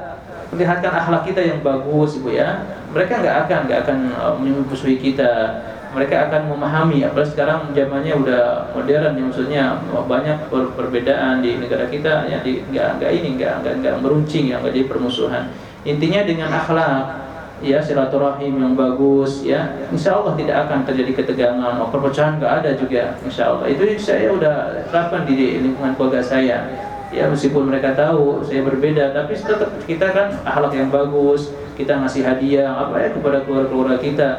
perlihatkan akhlak kita yang bagus, ibu ya, mereka nggak akan nggak akan e, memusuhi kita. Mereka akan memahami. Apalagi sekarang zamannya udah modern, ya maksudnya banyak per perbedaan di negara kita, ya di nggak nggak ini nggak nggak nggak meruncing, ya nggak jadi permusuhan. Intinya dengan akhlak ya silaturahim yang bagus ya insya Allah tidak akan terjadi ketegangan oh perpecahan nggak ada juga insya Allah itu saya udah terapkan di lingkungan keluarga saya ya meskipun mereka tahu saya berbeda tapi tetap kita kan akhlak yang bagus kita ngasih hadiah apa ya kepada keluarga-keluarga kita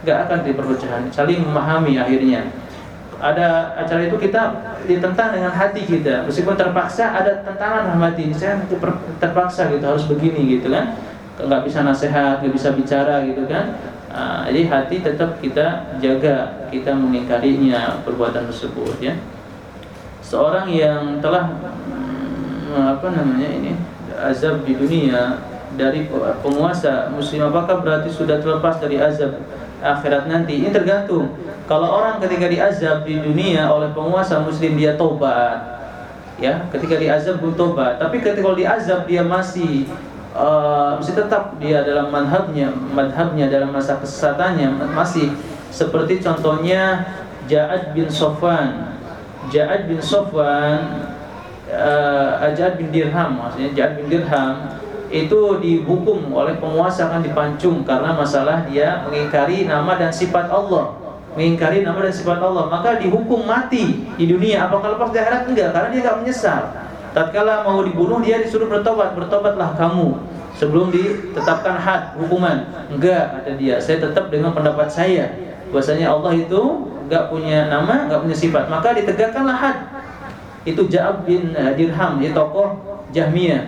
nggak akan terjadi perpecahan saling memahami akhirnya. Ada acara itu kita ditentang dengan hati kita meskipun terpaksa ada tentangan dalam hati saya terpaksa gitu harus begini gitu kan. Nggak bisa nasihat nggak bisa bicara gitu kan. Nah, jadi hati tetap kita jaga kita mengingkarinya perbuatan tersebut ya. Seorang yang telah apa namanya ini azab di dunia dari penguasa muslim apakah berarti sudah terlepas dari azab akhirat nanti. Ini tergantung. Kalau orang ketika diazab di dunia oleh penguasa muslim dia tobat. Ya, ketika diazab pun tobat. Tapi ketika kalau diazab dia masih uh, masih tetap dia dalam madhabnya, madhabnya dalam masa kesesatannya masih seperti contohnya Ja'ad bin Sofwan. Ja'ad bin Sofwan uh, Ja'ad bin Dirham maksudnya Ja'ad bin Dirham itu dihukum oleh penguasa kan dipancung karena masalah dia mengingkari nama dan sifat Allah. Mengingkari nama dan sifat Allah maka dihukum mati di dunia. Apakah lepas di akhirat? Enggak karena dia enggak menyesal. Tatkala mau dibunuh dia disuruh bertobat. Bertobatlah kamu sebelum ditetapkan had hukuman. Enggak kata dia. Saya tetap dengan pendapat saya. Bahwasanya Allah itu enggak punya nama enggak punya sifat. Maka ditegakkanlah had itu Ja'ab bin Dirham dia tokoh Jahmiyah.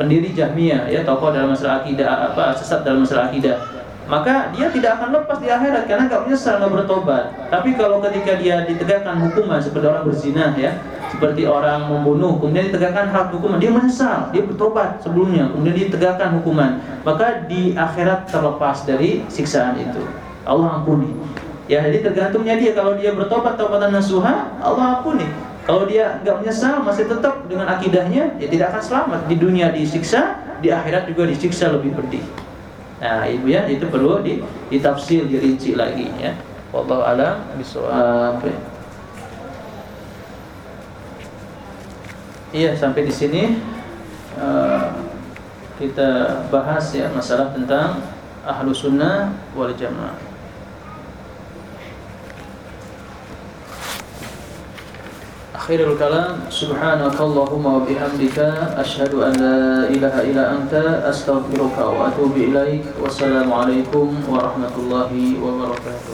Pendiri Jahmiyah ya tokoh dalam masalah akidah apa sesat dalam masalah akidah. Maka dia tidak akan lepas di akhirat karena nggak menyesal nggak bertobat. Tapi kalau ketika dia ditegakkan hukuman seperti orang berzina ya seperti orang membunuh kemudian ditegakkan hak hukuman dia menyesal dia bertobat sebelumnya kemudian ditegakkan hukuman. Maka di akhirat terlepas dari siksaan itu. Allah ampuni. Ya jadi tergantungnya dia. Kalau dia bertobat taubatan nasuha Allah ampuni kalau dia nggak menyesal, masih tetap dengan akidahnya, dia tidak akan selamat. Di dunia disiksa, di akhirat juga disiksa lebih pedih. Nah, ibu ya, itu perlu ditafsir, dirinci lagi ya. Wallahu alam bisawab. Iya, sampai di sini uh, kita bahas ya masalah tentang ahlu sunnah wal jamaah. خير الكلام. سبحانك اللهم وبحمدك أشهد أن لا إله إلا أنت أستغفرك وأتوب إليك. والسلام عليكم ورحمة الله وبركاته.